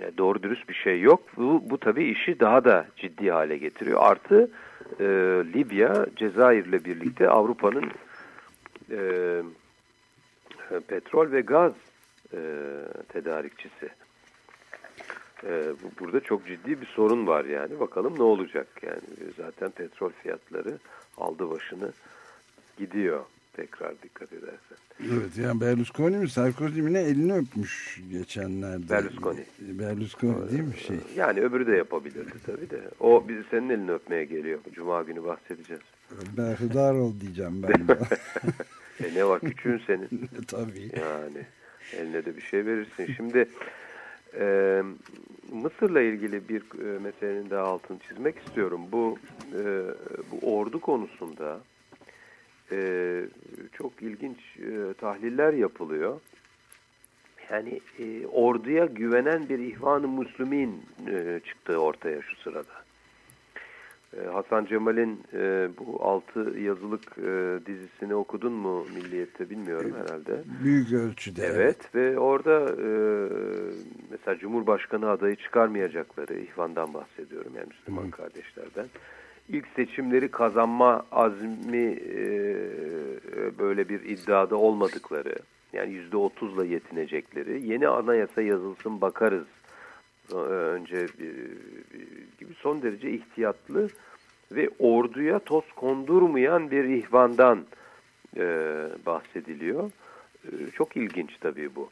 Yani doğru dürüst bir şey yok. Bu, bu tabii işi daha da ciddi hale getiriyor. Artı e, Libya, Cezayir'le birlikte Avrupa'nın e, petrol ve gaz e, tedarikçisi. E, bu, burada çok ciddi bir sorun var yani. Bakalım ne olacak yani. Zaten petrol fiyatları aldı başını gidiyor tekrar dikkat edersen. Evet yani Berlusconi mi Sarkozy mi ne elini öpmüş geçenlerde. Berlusconi. Berlusconi değil mi şey? Yani öbürü de yapabilirdi tabii de. O bizi senin elini öpmeye geliyor. Cuma günü bahsedeceğiz. Berhudar ol diyeceğim ben e ne var küçüğün senin. tabii. Yani eline de bir şey verirsin. Şimdi e, Mısır'la ilgili bir e, meselenin daha altını çizmek istiyorum. Bu e, bu ordu konusunda e, çok ilginç e, tahliller yapılıyor. Yani e, orduya güvenen bir ihvan-ı Müslümin e, çıktığı ortaya şu sırada. E, Hasan Cemal'in e, bu altı yazılık e, dizisini okudun mu Milliyet'te bilmiyorum herhalde. Büyük ölçüde. Evet, evet. ve orada e, mesela Cumhurbaşkanı adayı çıkarmayacakları İhvan'dan bahsediyorum yani Müslüman Hı. kardeşlerden ilk seçimleri kazanma azmi e, böyle bir iddiada olmadıkları, yani yüzde otuzla yetinecekleri, yeni anayasa yazılsın bakarız önce e, gibi son derece ihtiyatlı ve orduya toz kondurmayan bir ihvandan e, bahsediliyor. E, çok ilginç tabii bu.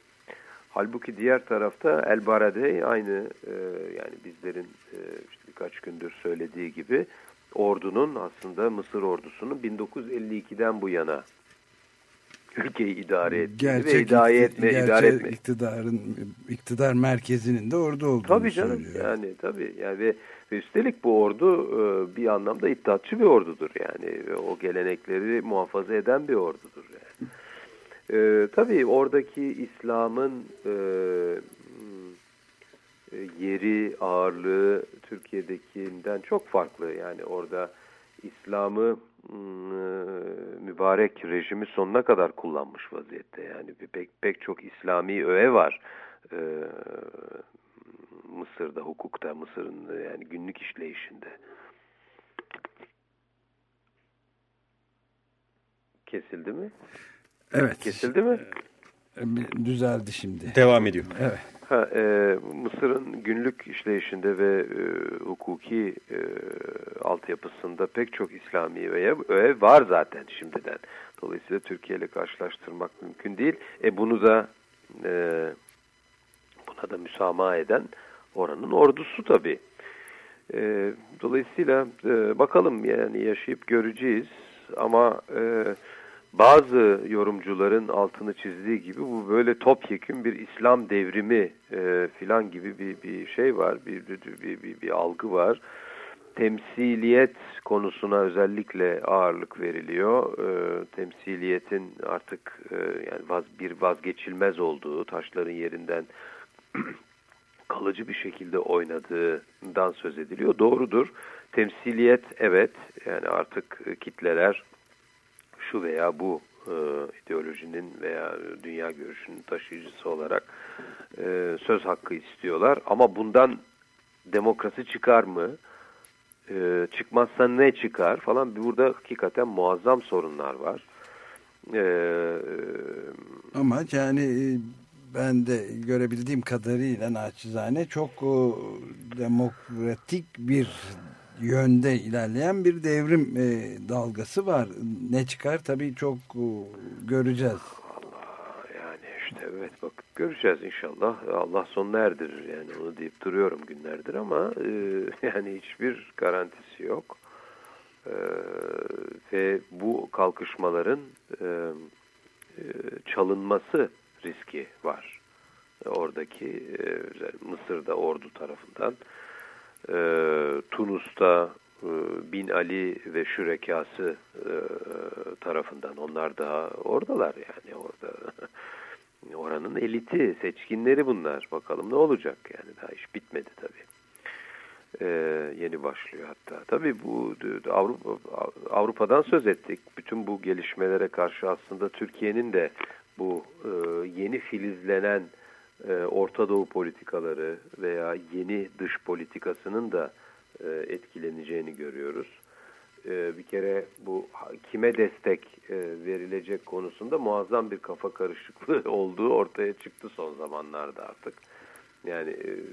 Halbuki diğer tarafta El Baradey aynı yani bizlerin işte birkaç gündür söylediği gibi ordunun aslında Mısır ordusunun 1952'den bu yana ülkeyi idare ettiğini gerçek ve idare etme, gerçek idare etme. iktidarın iktidar merkezinin de ordu olduğunu tabii canım, söylüyor. Yani tabii yani ve, ve üstelik bu ordu e, bir anlamda iddiatçı bir ordudur yani ve o gelenekleri muhafaza eden bir ordudur yani. E, tabii oradaki İslam'ın e, e, yeri, ağırlığı Türkiye'dekinden çok farklı. Yani orada İslam'ı e, mübarek rejimi sonuna kadar kullanmış vaziyette. Yani pek, pek çok İslami öğe var. E, Mısır'da, hukukta, Mısır'ın yani günlük işleyişinde. Kesildi mi? Evet. Kesildi mi? Düzeldi şimdi. Devam ediyor. Evet. Ha, e, Mısır'ın günlük işleyişinde ve e, hukuki e, altyapısında pek çok İslami öğe, öğe var zaten şimdiden. Dolayısıyla Türkiye ile karşılaştırmak mümkün değil. E bunu da e, buna da müsamaha eden oranın ordusu tabii. E, dolayısıyla e, bakalım yani yaşayıp göreceğiz ama e, bazı yorumcuların altını çizdiği gibi bu böyle topyekün bir İslam devrimi e, filan gibi bir, bir şey var, bir, bir, bir, bir, bir algı var. Temsiliyet konusuna özellikle ağırlık veriliyor. E, temsiliyetin artık e, yani vaz, bir vazgeçilmez olduğu, taşların yerinden kalıcı bir şekilde oynadığından söz ediliyor. Doğrudur. Temsiliyet evet yani artık kitleler şu veya bu e, ideolojinin veya dünya görüşünün taşıyıcısı olarak e, söz hakkı istiyorlar. Ama bundan demokrasi çıkar mı? E, çıkmazsa ne çıkar falan burada hakikaten muazzam sorunlar var. E, Ama yani e, ben de görebildiğim kadarıyla naçizane çok o, demokratik bir yönde ilerleyen bir devrim e, dalgası var. Ne çıkar tabii çok e, göreceğiz. Allah yani işte evet bak göreceğiz inşallah. Allah sonuna erdirir yani onu deyip duruyorum günlerdir ama e, yani hiçbir garantisi yok. E, ve bu kalkışmaların e, e, çalınması riski var. Oradaki e, Mısır'da ordu tarafından e, Tunus'ta e, Bin Ali ve Şürekası e, tarafından. Onlar daha oradalar yani orada. Oranın eliti, seçkinleri bunlar. Bakalım ne olacak yani daha iş bitmedi tabii. Ee, yeni başlıyor hatta. Tabii bu Avrupa, Avrupa'dan söz ettik. Bütün bu gelişmelere karşı aslında Türkiye'nin de bu e, yeni filizlenen e, Orta Doğu politikaları veya yeni dış politikasının da e, etkileneceğini görüyoruz. E, bir kere bu kime destek verilecek konusunda muazzam bir kafa karışıklığı olduğu ortaya çıktı son zamanlarda artık. Yani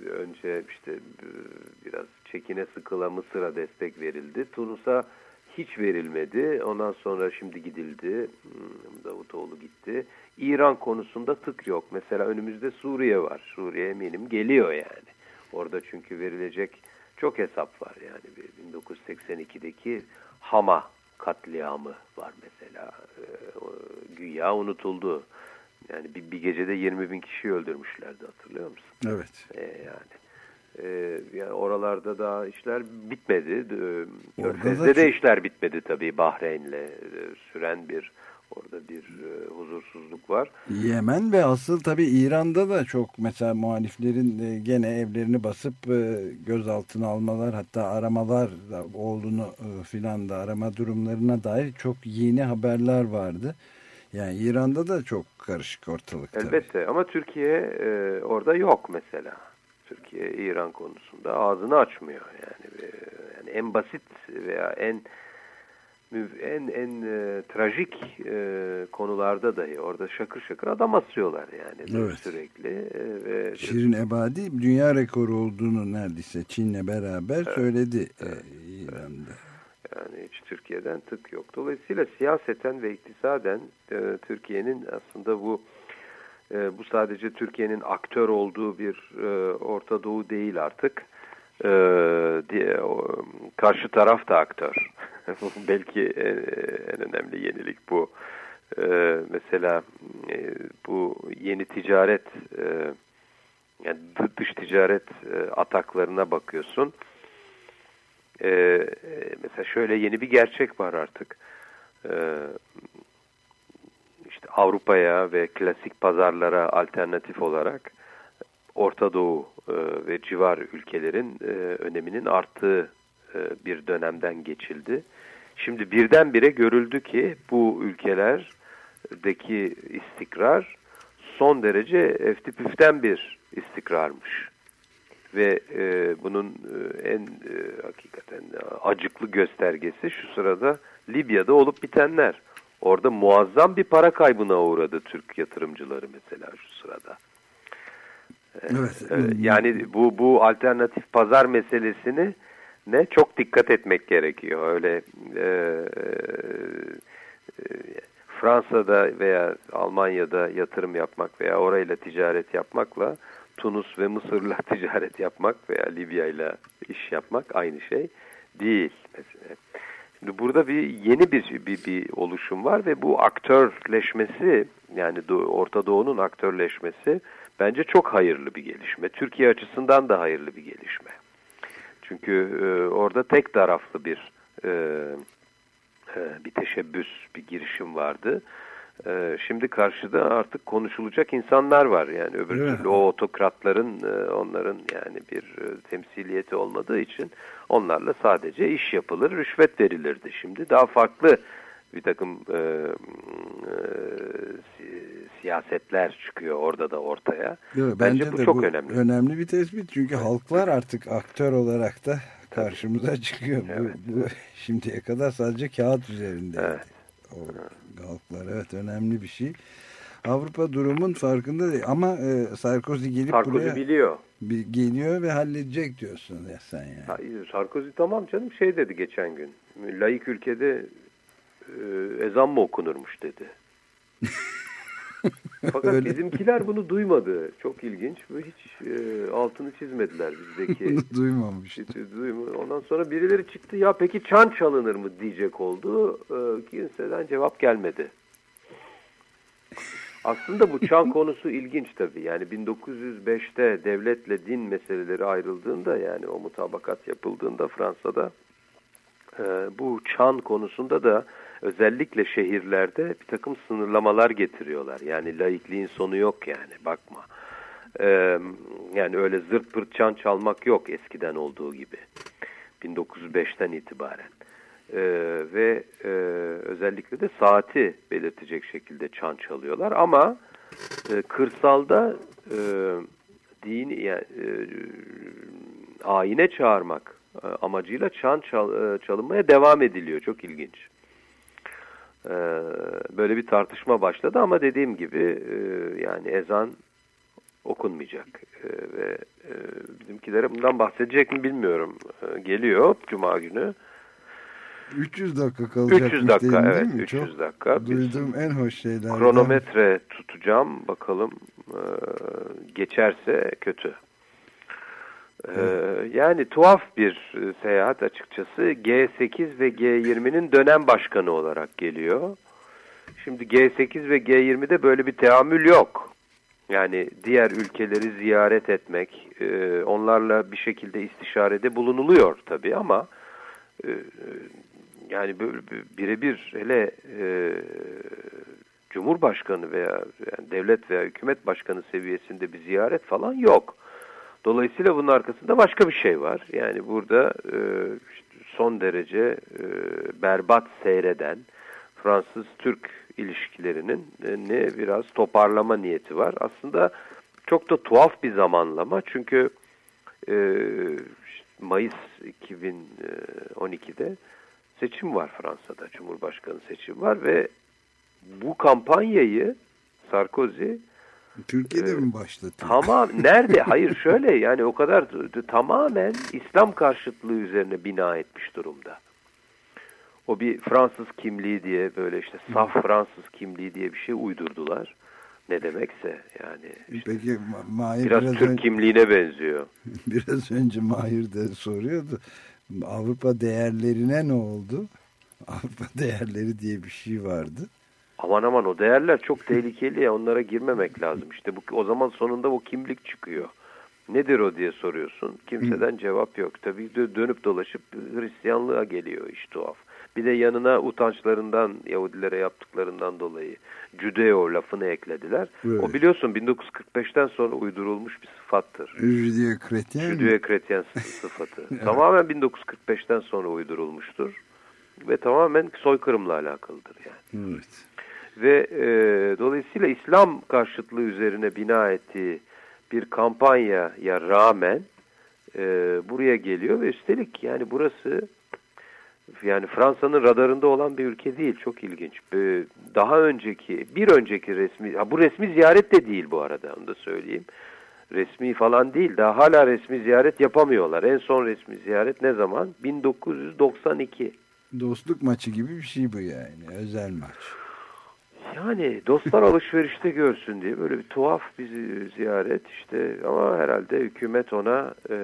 önce işte biraz çekine sıkıla Mısır'a destek verildi. Tunus'a hiç verilmedi. Ondan sonra şimdi gidildi. Hmm, Davutoğlu gitti. İran konusunda tık yok. Mesela önümüzde Suriye var. Suriye eminim geliyor yani. Orada çünkü verilecek çok hesap var yani. 1982'deki Hama katliamı var mesela. E, güya unutuldu. Yani bir, bir gecede 20 bin kişi öldürmüşlerdi hatırlıyor musun? Evet. E, yani. E, yani oralarda da işler bitmedi. Körfez'de de işler bitmedi tabii Bahreyn'le e, süren bir orada bir e, huzursuzluk var. Yemen ve asıl tabii İran'da da çok mesela muhaliflerin e, gene evlerini basıp e, gözaltına almalar hatta aramalar da, oğlunu e, filan da arama durumlarına dair çok yeni haberler vardı. Yani İran'da da çok karışık ortalık. Elbette tabii. ama Türkiye e, orada yok mesela. Türkiye İran konusunda ağzını açmıyor yani. E, yani en basit veya en en en e, trajik e, konularda dahi orada şakır şakır adam asıyorlar yani evet. sürekli. E, ve Şirin Ebadi dünya rekoru olduğunu neredeyse Çin'le beraber evet. söyledi evet. e, İran'da. Yani hiç Türkiye'den tık yok. Dolayısıyla siyaseten ve iktisaden e, Türkiye'nin aslında bu e, bu sadece Türkiye'nin aktör olduğu bir e, Orta Doğu değil artık. E, diye, o, karşı taraf da aktör. Belki en, en önemli yenilik bu. E, mesela e, bu yeni ticaret e, yani dış ticaret e, ataklarına bakıyorsun. E, e, mesela şöyle yeni bir gerçek var artık. E, işte Avrupa'ya ve klasik pazarlara alternatif olarak Orta Doğu e, ve civar ülkelerin e, öneminin arttığı e, bir dönemden geçildi. Şimdi birdenbire görüldü ki bu ülkelerdeki istikrar son derece eftipüften bir istikrarmış. Ve e, bunun en e, hakikaten acıklı göstergesi şu sırada Libya'da olup bitenler. Orada muazzam bir para kaybına uğradı Türk yatırımcıları mesela şu sırada. Evet. E, yani bu bu alternatif pazar meselesini ne çok dikkat etmek gerekiyor. Öyle e, e, Fransa'da veya Almanya'da yatırım yapmak veya orayla ticaret yapmakla Tunus ve Mısır'la ticaret yapmak veya Libya'yla iş yapmak aynı şey değil. Mesela. Şimdi burada bir yeni bir, bir bir oluşum var ve bu aktörleşmesi yani Orta Doğu'nun aktörleşmesi bence çok hayırlı bir gelişme. Türkiye açısından da hayırlı bir gelişme. Çünkü e, orada tek taraflı bir e, e, bir teşebbüs, bir girişim vardı. E, şimdi karşıda artık konuşulacak insanlar var. Yani öbür evet. türlü o otokratların e, onların yani bir e, temsiliyeti olmadığı için onlarla sadece iş yapılır, rüşvet verilirdi. Şimdi daha farklı bir takım e, e, siyasetler çıkıyor orada da ortaya. Yok, bence, bu de çok bu önemli. Önemli bir tespit çünkü evet. halklar artık aktör olarak da karşımıza çıkıyor. Evet. Bu, bu şimdiye kadar sadece kağıt üzerinde. Evet. O halklar evet önemli bir şey. Avrupa durumun farkında değil ama e, Sarkozy gelip Sarkozy buraya biliyor. Bir, geliyor ve halledecek diyorsun ya sen yani. Hayır, Sarkozy tamam canım şey dedi geçen gün. Layık ülkede e, ezan mı okunurmuş dedi. Fakat Öyle. bizimkiler bunu duymadı. Çok ilginç. Ve hiç e, altını çizmediler bizdeki. Duymamış. Hiç, duyma. Ondan sonra birileri çıktı ya peki çan çalınır mı diyecek oldu. E, kimseden cevap gelmedi. Aslında bu çan konusu ilginç tabii. Yani 1905'te devletle din meseleleri ayrıldığında yani o mutabakat yapıldığında Fransa'da e, bu çan konusunda da özellikle şehirlerde bir takım sınırlamalar getiriyorlar. Yani laikliğin sonu yok yani bakma. E, yani öyle zırt pırt çan çalmak yok eskiden olduğu gibi. 1905'ten itibaren. E, ve e, özellikle de saati belirtecek şekilde çan çalıyorlar ama e, kırsalda e, din yani, e, ayine çağırmak amacıyla çan çal, çalınmaya devam ediliyor. Çok ilginç. E, böyle bir tartışma başladı ama dediğim gibi e, yani ezan okunmayacak e, ve e, bizimkilere bundan bahsedecek mi bilmiyorum. E, geliyor Cuma günü. 300 dakika kalacak 300 dakika evet mi? 300 Çok dakika. Duyduğum en hoş şeylerden. kronometre tutacağım bakalım e, geçerse kötü. E, yani tuhaf bir e, seyahat açıkçası G8 ve G20'nin dönem başkanı olarak geliyor. Şimdi G8 ve G20'de böyle bir teamül yok. Yani diğer ülkeleri ziyaret etmek, e, onlarla bir şekilde istişarede bulunuluyor tabii ama e, yani birebir hele Cumhurbaşkanı veya yani devlet veya hükümet başkanı seviyesinde bir ziyaret falan yok. Dolayısıyla bunun arkasında başka bir şey var. Yani burada e, son derece e, berbat seyreden Fransız-Türk ilişkilerinin e, ne biraz toparlama niyeti var. Aslında çok da tuhaf bir zamanlama çünkü Mayıs 2012'de seçim var Fransa'da. Cumhurbaşkanı seçim var ve bu kampanyayı Sarkozy Türkiye'de e, mi başlatıyor? Tamam. Nerede? Hayır şöyle yani o kadar tamamen İslam karşıtlığı üzerine bina etmiş durumda. O bir Fransız kimliği diye böyle işte saf Fransız kimliği diye bir şey uydurdular. Ne demekse yani işte Peki Ma- Mahir biraz biraz, Türk önce, kimliğine benziyor. biraz önce Mahir de soruyordu. Avrupa değerlerine ne oldu? Avrupa değerleri diye bir şey vardı. Aman aman o değerler çok tehlikeli ya onlara girmemek lazım. İşte bu o zaman sonunda o kimlik çıkıyor. Nedir o diye soruyorsun. Kimseden cevap yok. Tabii dö- dönüp dolaşıp Hristiyanlığa geliyor iş tuhaf. Bir de yanına utançlarından Yahudilere yaptıklarından dolayı Judeo lafını eklediler. Evet. O biliyorsun 1945'ten sonra uydurulmuş bir sıfattır. Judeo Kretyen mi? Judeo Kretyen sıfatı. Tamamen 1945'ten sonra uydurulmuştur. Ve tamamen soykırımla alakalıdır yani. Evet. Ve e, dolayısıyla İslam karşıtlığı üzerine bina ettiği bir kampanyaya rağmen e, buraya geliyor ve üstelik yani burası yani Fransa'nın radarında olan bir ülke değil. Çok ilginç. E, daha önceki, bir önceki resmi, ha bu resmi ziyaret de değil bu arada onu da söyleyeyim. Resmi falan değil. Daha hala resmi ziyaret yapamıyorlar. En son resmi ziyaret ne zaman? 1992. Dostluk maçı gibi bir şey bu yani. Özel maç. Yani dostlar alışverişte görsün diye böyle bir tuhaf bir ziyaret işte. Ama herhalde hükümet ona e,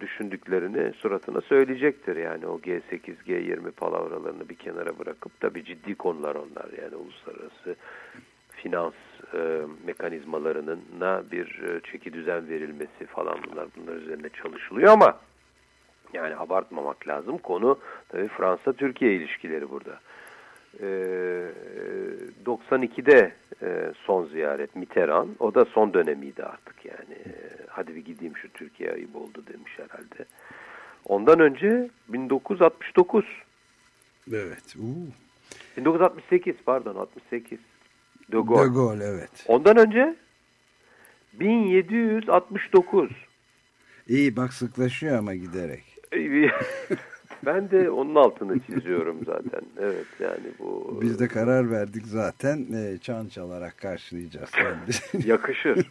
düşündüklerini suratına söyleyecektir. Yani o G8 G20 palavralarını bir kenara bırakıp tabii ciddi konular onlar. Yani uluslararası finans e, mekanizmalarının bir e, çeki düzen verilmesi falan bunlar bunlar üzerine çalışılıyor ama yani abartmamak lazım. Konu tabii Fransa Türkiye ilişkileri burada. Ee, 92'de e, son ziyaret Mitterrand. O da son dönemiydi artık yani. Ee, hadi bir gideyim şu Türkiye ayıp oldu demiş herhalde. Ondan önce 1969. Evet. Uu. 1968 pardon 68. De Gaulle. De Gaulle evet. Ondan önce 1769. İyi bak sıklaşıyor ama giderek. ben de onun altını çiziyorum zaten. Evet yani bu... Biz de karar verdik zaten. E, çan çalarak karşılayacağız kendisini. Yakışır.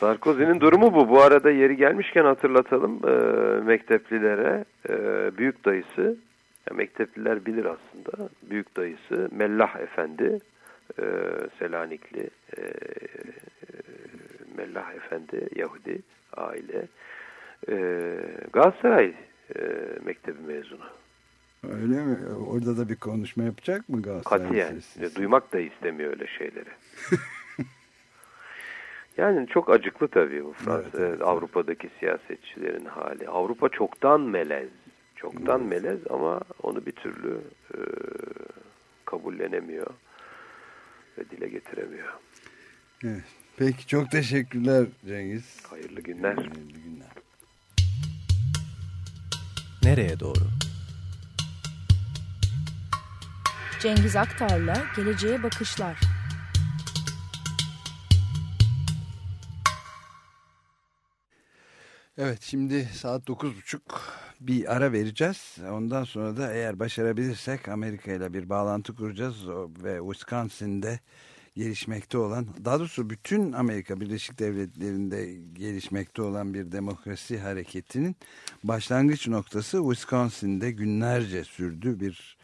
Sarkozy'nin durumu bu. Bu arada yeri gelmişken hatırlatalım e, mekteplilere. E, büyük dayısı, ya mektepliler bilir aslında. Büyük dayısı Mellah Efendi, e, Selanikli e, e, Mellah Efendi, Yahudi aile. E, Galatasaray e, mektebi mezunu. Öyle mi? Orada da bir konuşma yapacak mı Galatasaray? Katiyen. Duymak da istemiyor öyle şeyleri. yani çok acıklı tabii bu Fransa, Evet, evet, Avrupa'daki siyasetçilerin hali. Avrupa çoktan melez. çoktan melez ama onu bir türlü e, kabullenemiyor ve dile getiremiyor. Evet. Peki çok teşekkürler Cengiz. Hayırlı günler. Hayırlı günler. Nereye doğru? Cengiz Aktar'la Geleceğe Bakışlar. Evet şimdi saat 9.30 bir ara vereceğiz. Ondan sonra da eğer başarabilirsek Amerika ile bir bağlantı kuracağız ve Wisconsin'de gelişmekte olan daha doğrusu bütün Amerika Birleşik Devletleri'nde gelişmekte olan bir demokrasi hareketinin başlangıç noktası Wisconsin'de günlerce sürdü bir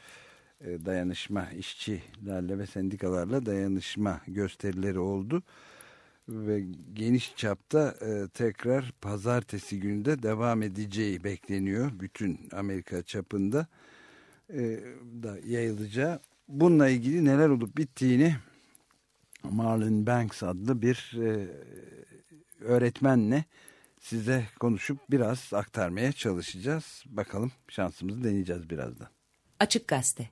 e, dayanışma işçilerle ve sendikalarla dayanışma gösterileri oldu ve geniş çapta e, tekrar pazartesi günü devam edeceği bekleniyor bütün Amerika çapında e, da yayılacağı. Bununla ilgili neler olup bittiğini Marlon Banks adlı bir e, öğretmenle size konuşup biraz aktarmaya çalışacağız. Bakalım şansımızı deneyeceğiz birazdan. Açık Gazete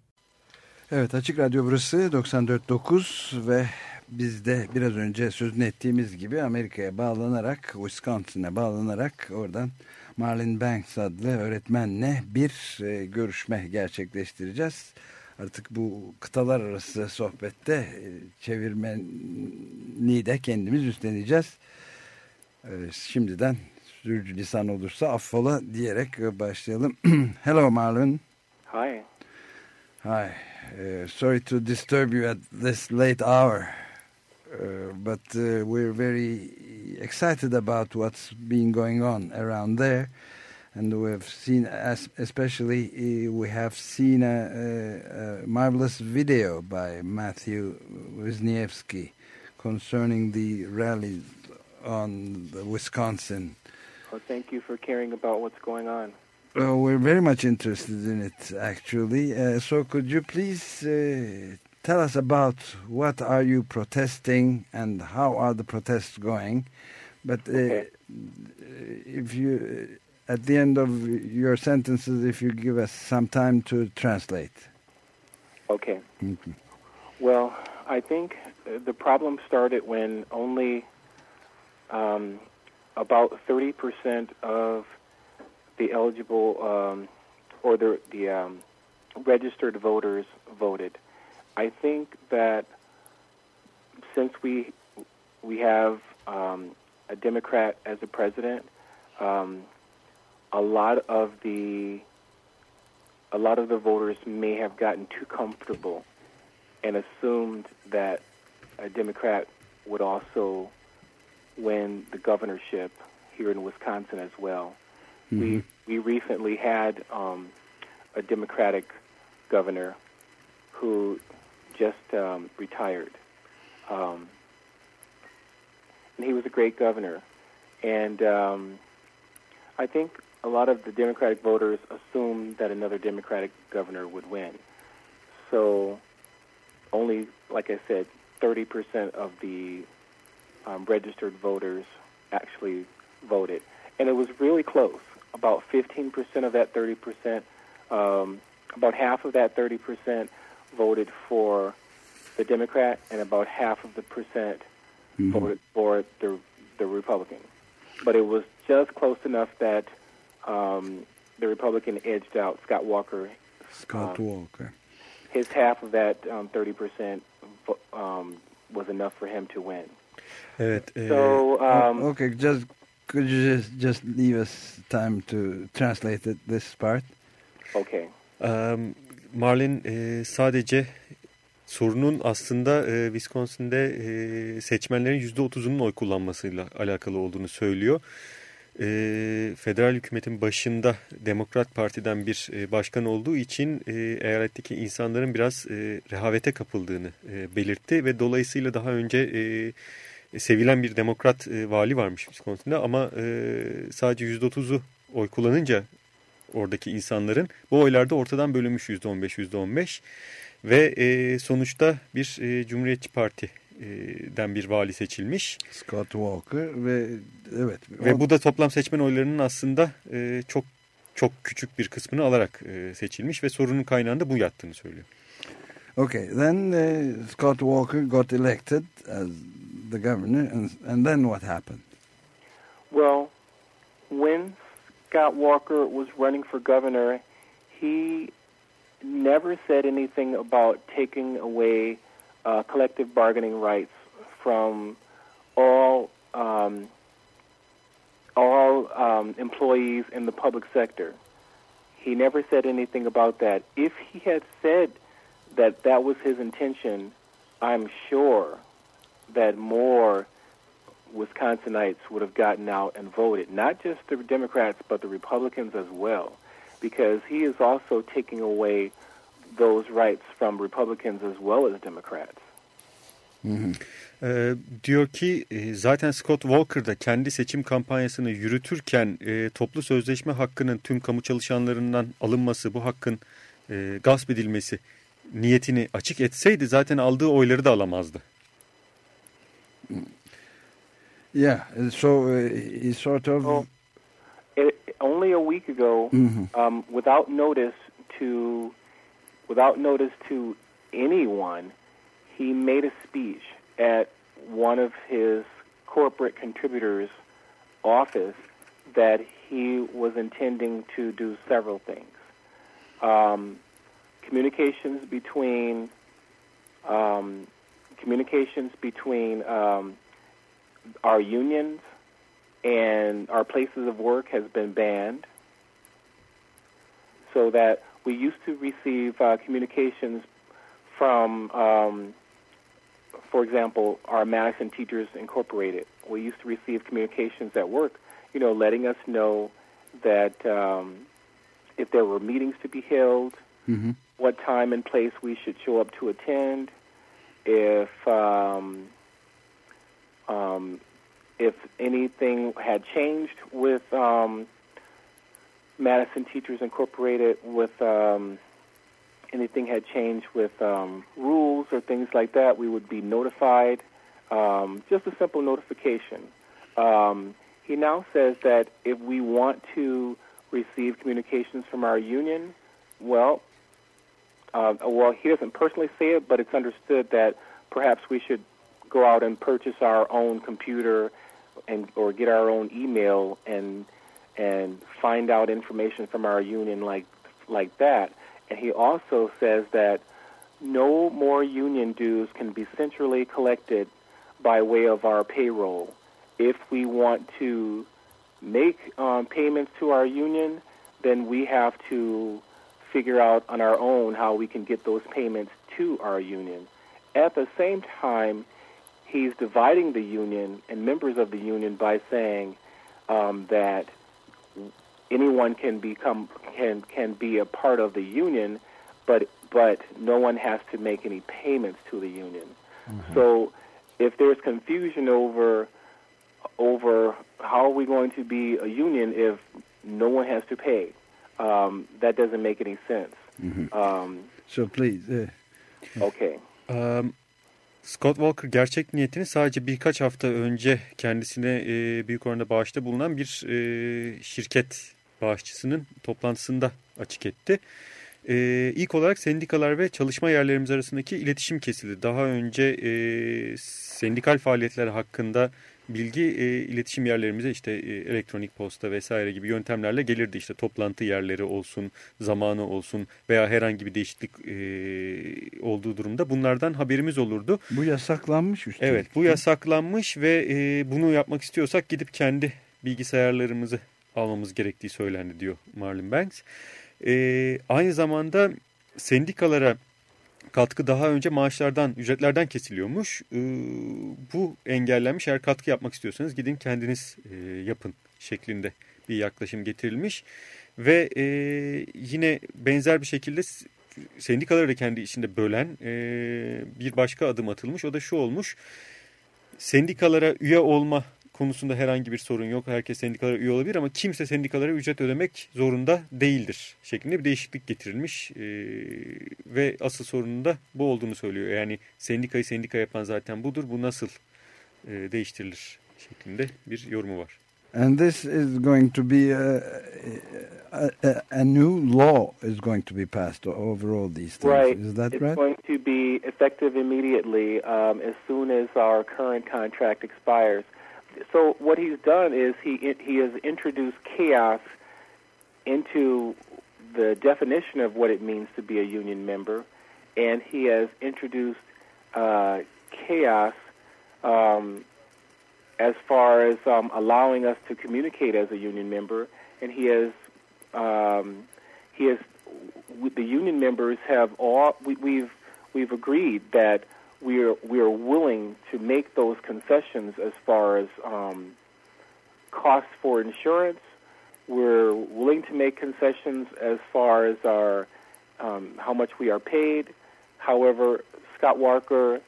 Evet Açık Radyo burası 94.9 ve biz de biraz önce sözünü ettiğimiz gibi Amerika'ya bağlanarak Wisconsin'e bağlanarak oradan Marlon Banks adlı öğretmenle bir e, görüşme gerçekleştireceğiz. Artık bu kıtalar arası sohbette e, çevirmeni de kendimiz üstleneceğiz. E, şimdiden sürücü lisan olursa affola diyerek başlayalım. Hello Marlon. Hi. Hi. Uh, sorry to disturb you at this late hour. Uh, but uh, we're very excited about what's been going on around there. And we've seen, especially, uh, we have seen a, a, a, marvelous video by Matthew Wisniewski concerning the rally on the Wisconsin. Well, thank you for caring about what's going on. Uh, we're very much interested in it, actually. Uh, so, could you please uh, tell us about what are you protesting and how are the protests going? But okay. if you, at the end of your sentences, if you give us some time to translate. Okay. Mm -hmm. Well, I think the problem started when only um, about 30% of the eligible um, or the, the um, registered voters voted. I think that since we we have um, a Democrat as a president, um, a lot of the a lot of the voters may have gotten too comfortable and assumed that a Democrat would also win the governorship here in Wisconsin as well. Mm-hmm. We we recently had um, a Democratic governor who just um, retired, um, and he was a great governor. And um, I think a lot of the Democratic voters assumed that another Democratic governor would win. So only, like I said, 30% of the um, registered voters actually voted. And it was really close. About 15% of that 30%, um, about half of that 30% voted for the Democrat, and about half of the percent Mm-hmm. voted for the, the Republican. But it was just close enough that um, the Republican edged out Scott Walker. Scott um, Walker. His half of that um, 30% vo- um, was enough for him to win. Evet. e, So, um, okay, just could you just just leave us time to translate it, this part? okay. Em, Marlin e, sadece sorunun aslında e, Wisconsin'de e, seçmenlerin %30'unun oy kullanmasıyla alakalı olduğunu söylüyor. E, federal hükümetin başında Demokrat Parti'den bir e, başkan olduğu için e, eyaletteki insanların biraz e, rehavete kapıldığını e, belirtti ve dolayısıyla daha önce e, sevilen bir demokrat e, vali varmış Wisconsin'de ama e, sadece %30'u oy kullanınca oradaki insanların bu oylarda ortadan bölünmüş %15-%15 ve e, sonuçta bir e, Cumhuriyetçi Parti'den bir vali seçilmiş. Scott Walker ve evet Ve o- bu da toplam seçmen oylarının aslında e, çok çok küçük bir kısmını alarak e, seçilmiş ve sorunun kaynağında bu yattığını söylüyor. Okay, then uh, Scott Walker got elected as the governor, and, and then what happened? Well, when Scott Walker was running for governor, he never said anything about taking away uh, collective bargaining rights from all um, all um, employees in the public sector. He never said anything about that. If he had said that that was his intention, I'm sure that more Wisconsinites would have gotten out and voted, not just the Democrats, but the Republicans as well, because he is also taking away those rights from Republicans as well as Democrats. Ee, diyor ki e, zaten Scott Walker da kendi seçim kampanyasını yürütürken e, toplu sözleşme hakkının tüm kamu çalışanlarından alınması, bu hakkın e, gasp edilmesi niyetini açık etseydi zaten aldığı oyları da alamazdı. Yeah, so uh, he sort of. Well, it, only a week ago, Mhm. um, without notice to, without notice to anyone, he made a speech at one of his corporate contributors' office that he was intending to do several things. Um, communications between um, communications between um, our unions and our places of work has been banned so that we used to receive uh, communications from, um, for example, our Madison Teachers Incorporated. We used to receive communications at work, you know, letting us know that um, if there were meetings to be held, Mhm. what time and place we should show up to attend, if um, um, if anything had changed with um, Madison Teachers Incorporated, with um, anything had changed with um, rules or things like that, we would be notified. Um, just a simple notification. Um, he now says that if we want to receive communications from our union, well, uh, well, he doesn't personally say it, but it's understood that perhaps we should go out and purchase our own computer and or get our own email and and find out information from our union like like that. And he also says that no more union dues can be centrally collected by way of our payroll. If we want to make um, payments to our union, then we have to figure out on our own how we can get those payments to our union. At the same time, he's dividing the union and members of the union by saying um, that anyone can become can can be a part of the union, but but no one has to make any payments to the union. So if there's confusion over over how are we going to be a union if no one has to pay, um, that doesn't make any sense. Um, So please. Uh, okay. Um, Scott Walker gerçek niyetini sadece birkaç hafta önce kendisine e, büyük oranda bağışta bulunan bir e, şirket bağışçısının toplantısında açık etti. E, ilk olarak sendikalar ve çalışma yerlerimiz arasındaki iletişim kesildi. Daha önce e, sendikal faaliyetler hakkında bilgi e, iletişim yerlerimize işte e, elektronik posta vesaire gibi yöntemlerle gelirdi. İşte toplantı yerleri olsun, zamanı olsun veya herhangi bir değişiklik e, olduğu durumda bunlardan haberimiz olurdu. bu yasaklanmış üstelik. Evet bu yasaklanmış ve e, bunu yapmak istiyorsak gidip kendi bilgisayarlarımızı almamız gerektiği söylendi diyor Marlon Banks. E, aynı zamanda sendikalara katkı daha önce maaşlardan, ücretlerden kesiliyormuş. E, bu engellenmiş. Eğer katkı yapmak istiyorsanız gidin kendiniz e, yapın şeklinde bir yaklaşım getirilmiş. Ve e, yine benzer bir şekilde sendikaları da kendi içinde bölen e, bir başka adım atılmış. O da şu olmuş. Sendikalara üye olma konusunda herhangi bir sorun yok. Herkes sendikalara üye olabilir ama kimse sendikalara ücret ödemek zorunda değildir şeklinde bir değişiklik getirilmiş. E, ve asıl sorunun da bu olduğunu söylüyor. Yani sendikayı sendika yapan zaten budur. Bu nasıl e, değiştirilir şeklinde bir yorumu var. And this is going to be a, a, a new law is going to be passed over all these things. Right. Is that it's right? going to be effective immediately um, as soon as our current contract expires. So what he's done is he he has introduced chaos into the definition of what it means to be a union member, and he has introduced uh, chaos um, as far as um, allowing us to communicate as a union member, and he has um, he has the union members have all we, we've we've agreed that we are we are willing to make those concessions as far as um, costs for insurance. We're willing to make concessions as far as our um, how much we are paid. However, Scott Walker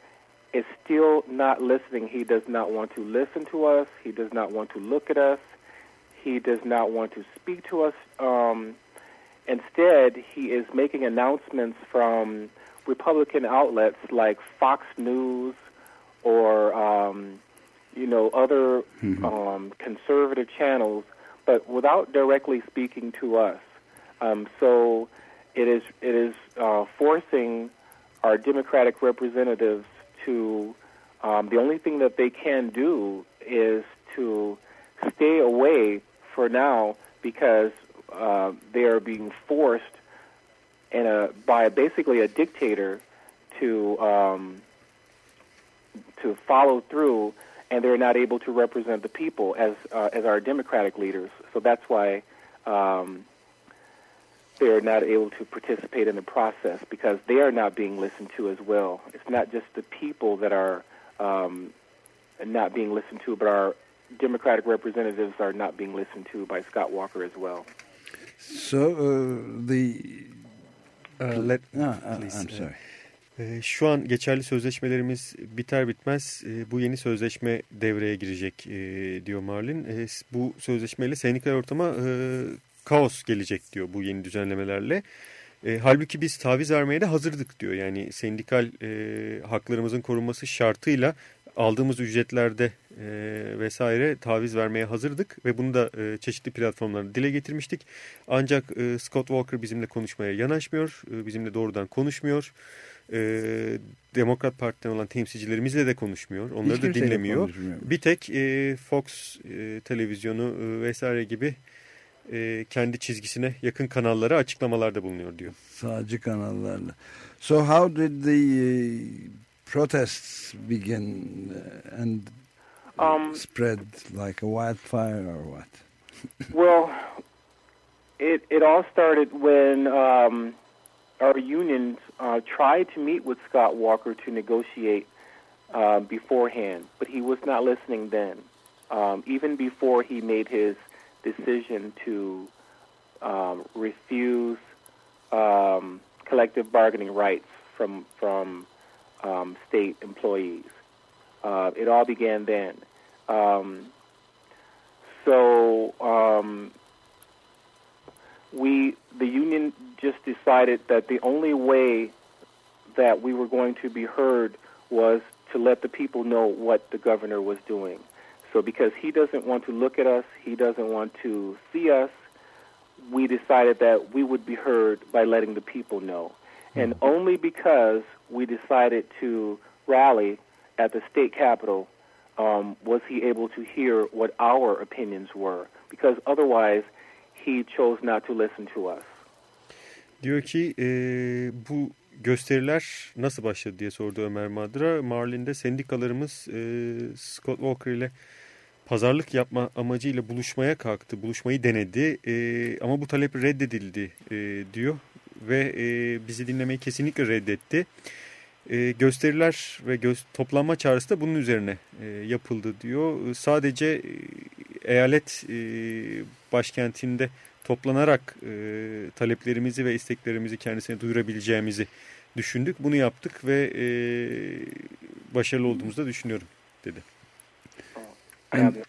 is still not listening. He does not want to listen to us. He does not want to look at us. He does not want to speak to us. Um, instead, he is making announcements from Republican outlets like Fox News or um, you know other um, conservative channels, but without directly speaking to us. Um, so it is it is uh, forcing our Democratic representatives to um, the only thing that they can do is to stay away for now because uh, they are being forced in a by basically a dictator to um, to follow through, and they're not able to represent the people as uh, as our democratic leaders. So that's why um, they are not able to participate in the process because they are not being listened to as well. It's not just the people that are um, not being listened to, but our Democratic representatives are not being listened to by Scott Walker as well. So uh, the Uh, let, Ah, ah, please. I'm sorry. Ee, Şu an geçerli sözleşmelerimiz biter bitmez bu yeni sözleşme devreye girecek diyor Marlin. Bu sözleşmeyle sendikal ortama kaos gelecek diyor bu yeni düzenlemelerle. Halbuki biz taviz vermeye de hazırdık diyor. Yani sendikal haklarımızın korunması şartıyla aldığımız ücretlerde e, vesaire taviz vermeye hazırdık ve bunu da e, çeşitli platformlarda dile getirmiştik. Ancak e, Scott Walker bizimle konuşmaya yanaşmıyor, e, bizimle doğrudan konuşmuyor. E, Demokrat Parti'den olan temsilcilerimizle de konuşmuyor, onları Hiç da dinlemiyor. Bir tek e, Fox e, televizyonu e, vesaire gibi e, kendi çizgisine yakın kanallara açıklamalarda bulunuyor diyor. Sağcı kanallarla. So how did the protests begin uh, and Um, spread like a wildfire or what? Well, it it all started when um, our unions uh, tried to meet with Scott Walker to negotiate uh, beforehand, but he was not listening then. Um, even before he made his decision to um, refuse um, collective bargaining rights from from um, state employees, uh, it all began then. Um, so um, we, the union, just decided that the only way that we were going to be heard was to let the people know what the governor was doing. So because he doesn't want to look at us, he doesn't want to see us, we decided that we would be heard by letting the people know. And only because we decided to rally at the state capitol um, was he able to hear what our opinions were. Because otherwise, he chose not to listen to us. Diyor ki e, bu gösteriler nasıl başladı diye sordu Ömer Madra. Marlin'de sendikalarımız e, Scott Walker ile pazarlık yapma amacıyla buluşmaya kalktı. Buluşmayı denedi e, ama bu talep reddedildi e, diyor. Ve e, bizi dinlemeyi kesinlikle reddetti. E, gösteriler ve göz, toplanma çağrısı da bunun üzerine e, yapıldı diyor. E, Sadece e, eyalet e, başkentinde toplanarak e, taleplerimizi ve isteklerimizi kendisine duyurabileceğimizi düşündük. Bunu yaptık ve e, başarılı olduğumuzu da düşünüyorum dedi. I have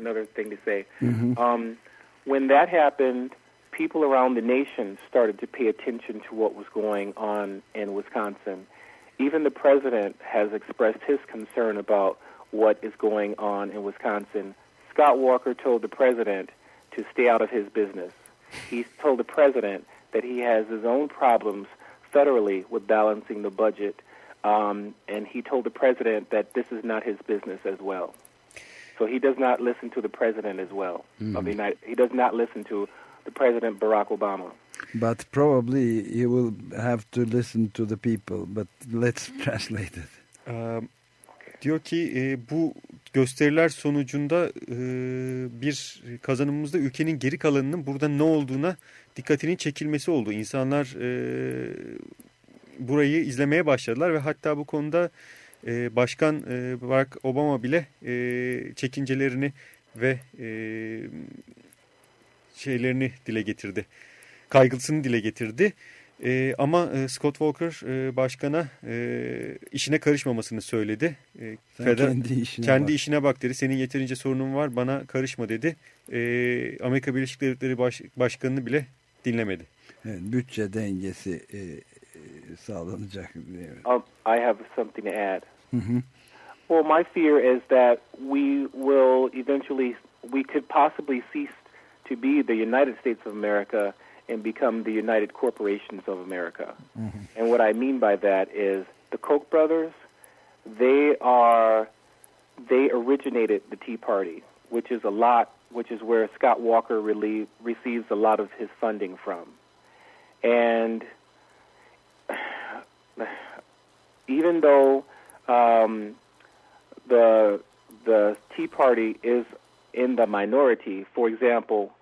another thing to say. Um, when that happened, people around the nation started to pay attention to what was going on in Wisconsin. Even the president has expressed his concern about what is going on in Wisconsin. Scott Walker told the president to stay out of his business. He told the president that he has his own problems federally with balancing the budget, um, and he told the president that this is not his business as well. So he does not listen to the president as well of the United. He does not listen to the president Barack Obama. But probably you will have to listen to the people. But let's translate it. Ee, diyor ki e, bu gösteriler sonucunda e, bir kazanımımızda ülkenin geri kalanının burada ne olduğuna dikkatinin çekilmesi oldu. İnsanlar e, burayı izlemeye başladılar ve hatta bu konuda e, Başkan e, Barack Obama bile e, çekincelerini ve e, şeylerini dile getirdi. Kaygısını dile getirdi. E, ama e, Scott Walker e, başkana e, işine karışmamasını söyledi. E, Sen feder- kendi işine kendi bak. işine bak dedi. Senin yeterince sorunun var bana karışma dedi. E, Amerika Birleşik Devletleri baş, başkanını bile dinlemedi. Evet, bütçe dengesi e, e, sağlanacak. Um, I have something to add. Hı hı. Well, my fear is that we will eventually, we could possibly cease to be the United States of America and become the United Corporations of America. And what I mean by that is the Koch brothers, they are, they originated the Tea Party, which is a lot, which is where Scott Walker really receives a lot of his funding from. And even though um, the the Tea Party is in the minority. For example,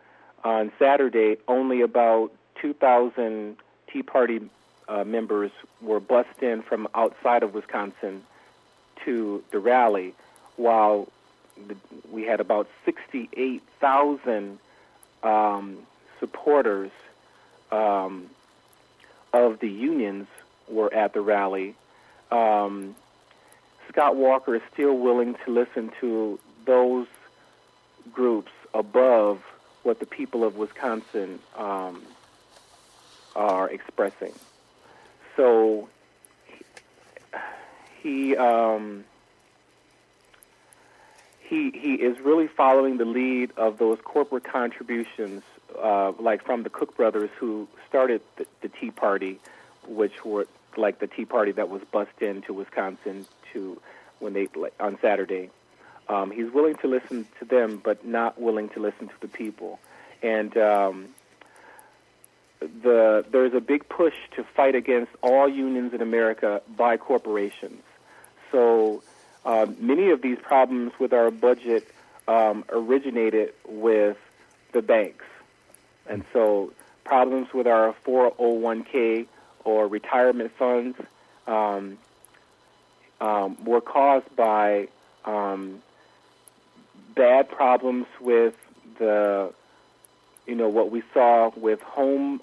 on Saturday, only about 2,000 Tea Party uh, members were bussed in from outside of Wisconsin to the rally, while the, we had about 68,000 um, supporters um, of the unions were at the rally. Um, Scott Walker is still willing to listen to those groups above what the people of Wisconsin um, are expressing. So he um, he he is really following the lead of those corporate contributions, uh, like from the Cook brothers who started the, the Tea Party, which were like the Tea Party that was bussed into Wisconsin to when they on Saturday. Um, he's willing to listen to them, but not willing to listen to the people. And um, the there's a big push to fight against all unions in America by corporations. So uh, many of these problems with our budget um, originated with the banks, and so problems with our 401k or retirement funds um, um, were caused by um, bad problems with the, you know, what we saw with home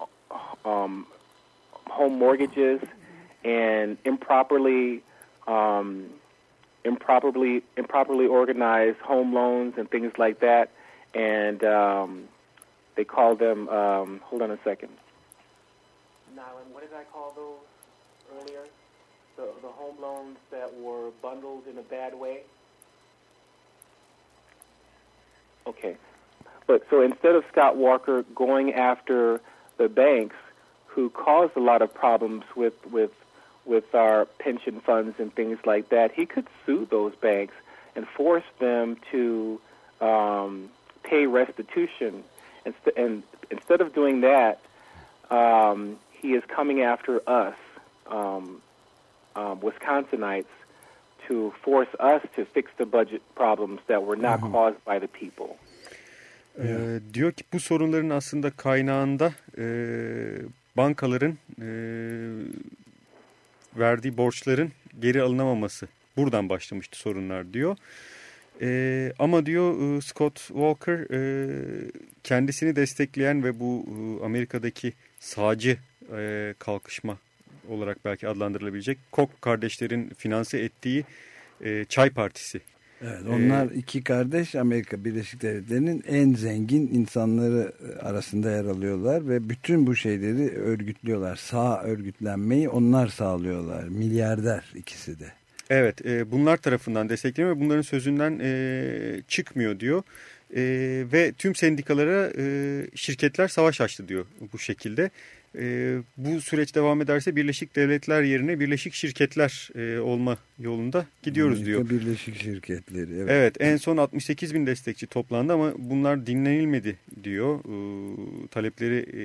um, home mortgages and improperly um, improperly improperly organized home loans and things like that, and um, they call them. Um, hold on a second. Nylan, what did I call those earlier? The the home loans that were bundled in a bad way. Okay, but so instead of Scott Walker going after the banks who caused a lot of problems with with with our pension funds and things like that, he could sue those banks and force them to um, pay restitution. Inst- and instead of doing that, um, he is coming after us, um, um, Wisconsinites, to force us to fix the budget problems that were not caused by the people. Ee, diyor ki bu sorunların aslında kaynağında e, bankaların e, verdiği borçların geri alınamaması. Buradan başlamıştı sorunlar diyor. E, ama diyor e, Scott Walker e, kendisini destekleyen ve bu e, Amerika'daki sağcı e, kalkışma olarak belki adlandırılabilecek Koch kardeşlerin finanse ettiği e, Çay Partisi. Evet, onlar iki kardeş Amerika Birleşik Devletleri'nin en zengin insanları arasında yer alıyorlar ve bütün bu şeyleri örgütlüyorlar. Sağ örgütlenmeyi onlar sağlıyorlar. Milyarder ikisi de. Evet, e, bunlar tarafından destekleniyor ve bunların sözünden e, çıkmıyor diyor. E, ve tüm sendikalara e, şirketler savaş açtı diyor bu şekilde. E, bu süreç devam ederse Birleşik Devletler yerine Birleşik Şirketler e, olma yolunda gidiyoruz Amerika diyor. Birleşik Şirketleri. Evet. Evet en son 68 bin destekçi toplandı ama bunlar dinlenilmedi diyor. E, talepleri e,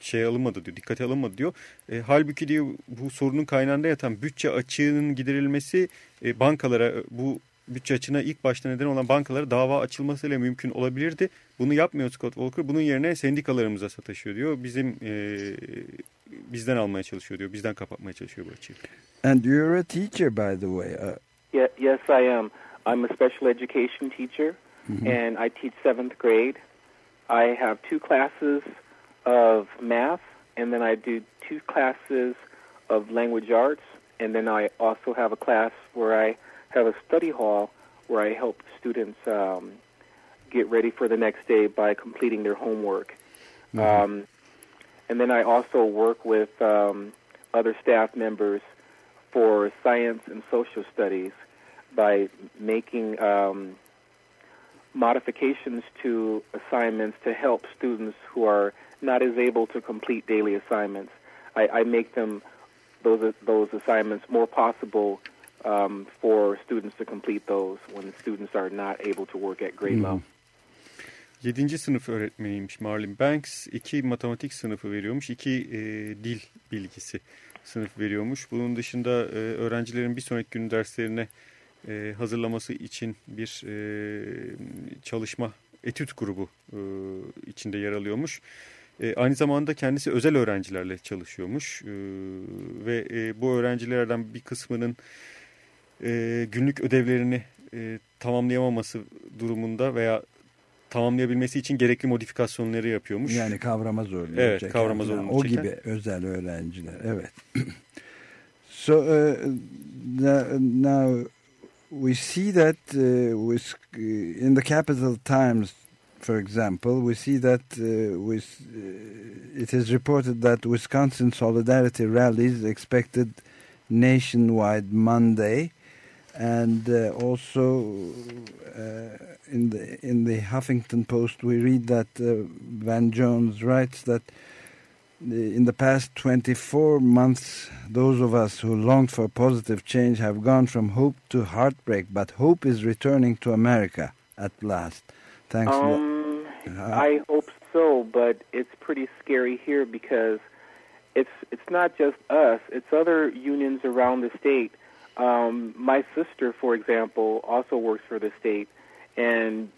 şey alınmadı diyor, dikkate alınmadı diyor. E, halbuki diyor bu sorunun kaynağında yatan bütçe açığının giderilmesi e, bankalara bu bütçe açığına ilk başta neden olan bankalara dava açılmasıyla mümkün olabilirdi. Bunu yapmıyor Scott Walker. Bunun yerine sendikalarımıza sataşıyor diyor. Bizim e, bizden almaya çalışıyor diyor. Bizden kapatmaya çalışıyor bu açığı. And you're a teacher by the way. Uh, Yeah, yes, I am. I'm a special education teacher, and I teach seventh grade. I have two classes of math, and then I do two classes of language arts, and then I also have a class where I have a study hall where I help students um, get ready for the next day by completing their homework. Um, and then I also work with um, other staff members for science and social studies by making um, modifications to assignments to help students who are not as able to complete daily assignments. I, I make them those those assignments more possible um, for students to complete those when students are not able to work at grade level. 7. sınıf öğretmeniymiş Marlin Banks. İki matematik sınıfı veriyormuş. iki e, dil bilgisi sınıf veriyormuş. Bunun dışında e, öğrencilerin bir sonraki gün derslerine e, hazırlaması için bir e, çalışma etüt grubu e, içinde yer alıyormuş. E, aynı zamanda kendisi özel öğrencilerle çalışıyormuş e, ve e, bu öğrencilerden bir kısmının e, günlük ödevlerini e, tamamlayamaması durumunda veya tamamlayabilmesi için gerekli modifikasyonları yapıyormuş. yani kavrama zorluğu Evet, çeken kavrama zorluğu O çeken. gibi özel öğrenciler. Evet. so uh, the- now we see that uh, with, in the Capital Times, for example, we see that uh, with, uh, it is reported that Wisconsin solidarity rallies expected nationwide Monday, and uh, also uh, in the in the Huffington Post we read that uh, Van Jones writes that in the past 24 months, those of us who longed for positive change have gone from hope to heartbreak, but hope is returning to America at last. Thanks. Um, Uh, I hope so, but it's pretty scary here because it's it's not just us; it's other unions around the state. Um, my sister, for example, also works for the state, and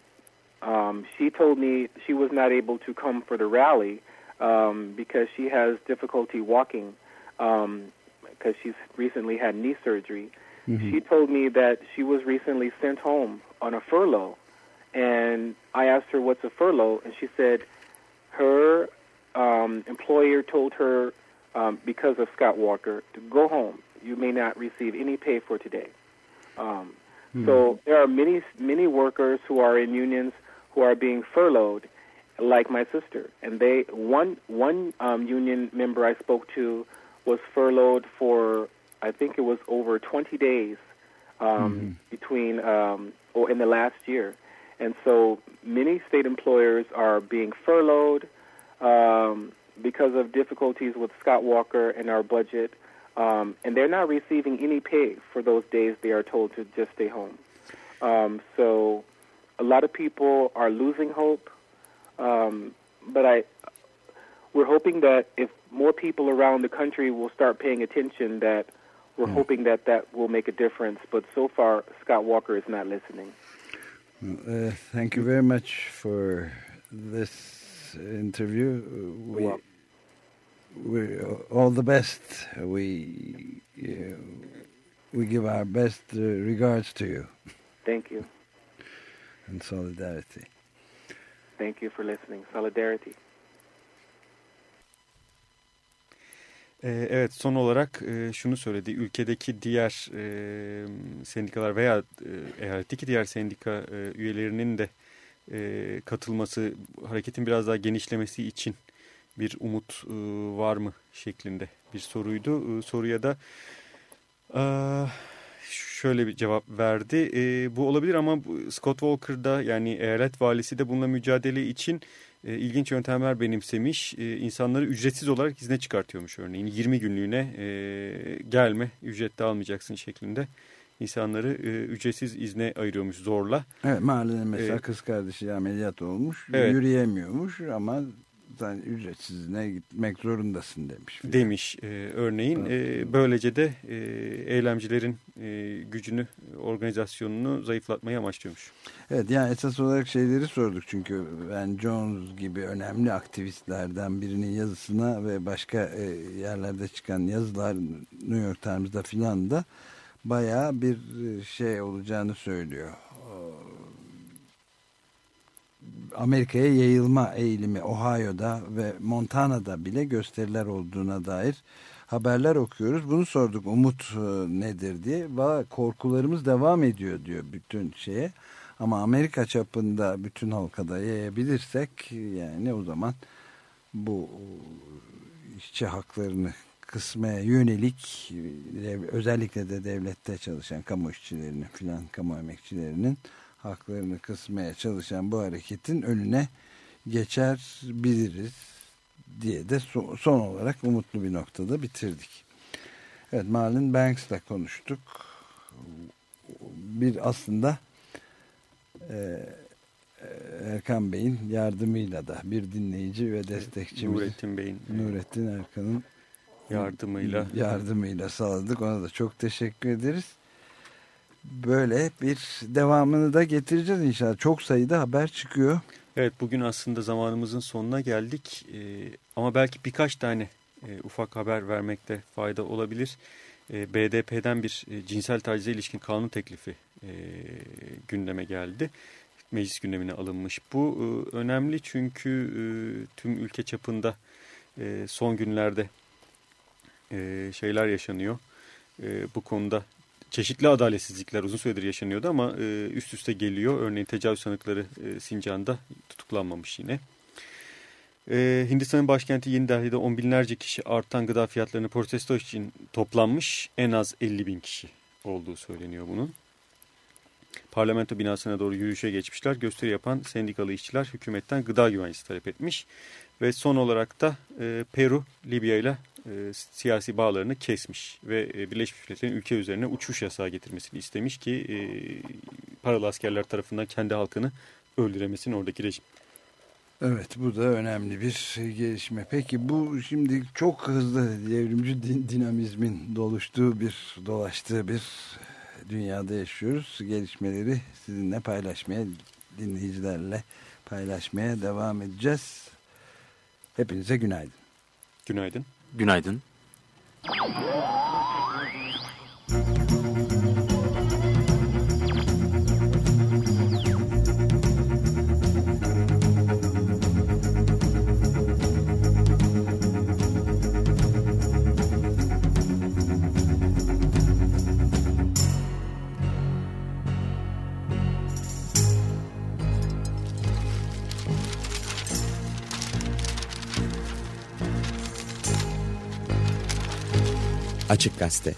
um, she told me she was not able to come for the rally um, because she has difficulty walking because she's recently had knee surgery. She told me that she was recently sent home on a furlough, and I asked her what's a furlough, and she said her um, employer told her um, because of Scott Walker to go home. You may not receive any pay for today. Um, So there are many many workers who are in unions who are being furloughed, like my sister. And they one one um, union member I spoke to was furloughed for I think it was over 20 days um, between um, or in the last year. And so many state employers are being furloughed um, because of difficulties with Scott Walker and our budget. Um, and they're not receiving any pay for those days they are told to just stay home. Um, so a lot of people are losing hope. Um, but I, we're hoping that if more people around the country will start paying attention, that we're hoping that that will make a difference. But so far, Scott Walker is not listening. Uh, thank you very much for this interview. We. We all the best. We uh, we give our best uh, regards to you Thank you. and solidarity. Thank you for listening. Solidarity. Ee, Evet son olarak e, şunu söyledi. Ülkedeki diğer e, sendikalar veya e, eyaletteki diğer sendika üyelerinin de katılması, hareketin biraz daha genişlemesi için bir umut e, var mı şeklinde bir soruydu. E, soruya da e, şöyle bir cevap verdi. E, bu olabilir ama Scott Walker'da yani eyalet valisi de bununla mücadele için e, ilginç yöntemler benimsemiş. E, insanları ücretsiz olarak izne çıkartıyormuş örneğin. 20 günlüğüne e, gelme ücret de almayacaksın şeklinde insanları e, ücretsiz izne ayırıyormuş zorla. Evet mahallenin mesela Evet. kız kardeşi ameliyat olmuş. Evet. Yürüyemiyormuş ama sen ücretsiz izne gitmek zorundasın demiş. demiş e, örneğin. E, böylece de e, eylemcilerin e, gücünü, organizasyonunu zayıflatmayı amaçlıyormuş. Evet yani esas olarak şeyleri sorduk çünkü Ben Jones gibi önemli aktivistlerden birinin yazısına ve başka e, yerlerde çıkan yazılar New York Times'da filan da bayağı bir e, şey olacağını söylüyor. Amerika'ya yayılma eğilimi Ohio'da ve Montana'da bile gösteriler olduğuna dair haberler okuyoruz. Bunu sorduk umut e, nedir diye. Valla korkularımız devam ediyor diyor bütün şeye. Ama Amerika çapında bütün halkada yayabilirsek yani o zaman bu işçi haklarını kısmaya yönelik dev- özellikle de devlette çalışan kamu işçilerinin filan kamu emekçilerinin haklarını kısmaya çalışan bu hareketin önüne geçer biliriz diye de so- son olarak umutlu bir noktada bitirdik. Evet Marlon Banks'la konuştuk. Bir aslında e, Erkan Bey'in yardımıyla da bir dinleyici ve destekçimiz Nurettin Bey'in e, Nurettin Erkan'ın yardımıyla yardımıyla sağladık. Ona da çok teşekkür ederiz. Böyle bir devamını da getireceğiz inşallah. Çok sayıda haber çıkıyor. Evet bugün aslında zamanımızın sonuna geldik Ee, ama belki birkaç tane e, ufak haber vermekte fayda olabilir. E, BDP'den bir e, cinsel tacize ilişkin kanun teklifi e, gündeme geldi. Meclis gündemine alınmış. Bu e, önemli çünkü e, tüm ülke çapında e, son günlerde e, şeyler yaşanıyor. E, bu konuda çeşitli adaletsizlikler uzun süredir yaşanıyordu ama e, üst üste geliyor. Örneğin tecavüz sanıkları e, Sincan'da tutuklanmamış yine. E, Hindistan'ın başkenti Yeni Delhi'de on binlerce kişi artan gıda fiyatlarını protesto için toplanmış. En az 50 bin kişi olduğu söyleniyor bunun. Parlamento binasına doğru yürüyüşe geçmişler. Gösteri yapan sendikalı işçiler hükümetten gıda güvencesi talep etmiş. Ve son olarak da e, Peru Libya ile e, siyasi bağlarını kesmiş ve e, Birleşmiş Milletler'in ülke üzerine uçuş yasağı getirmesini istemiş ki e, paralı askerler tarafından kendi halkını öldüremesin oradaki rejim. Evet bu da önemli bir gelişme. Peki bu şimdi çok hızlı devrimci din, dinamizmin doluştuğu bir dolaştığı bir dünyada yaşıyoruz. Gelişmeleri sizinle paylaşmaya dinleyicilerle paylaşmaya devam edeceğiz. Hepinize günaydın. Günaydın. Günaydın. Açık Gazete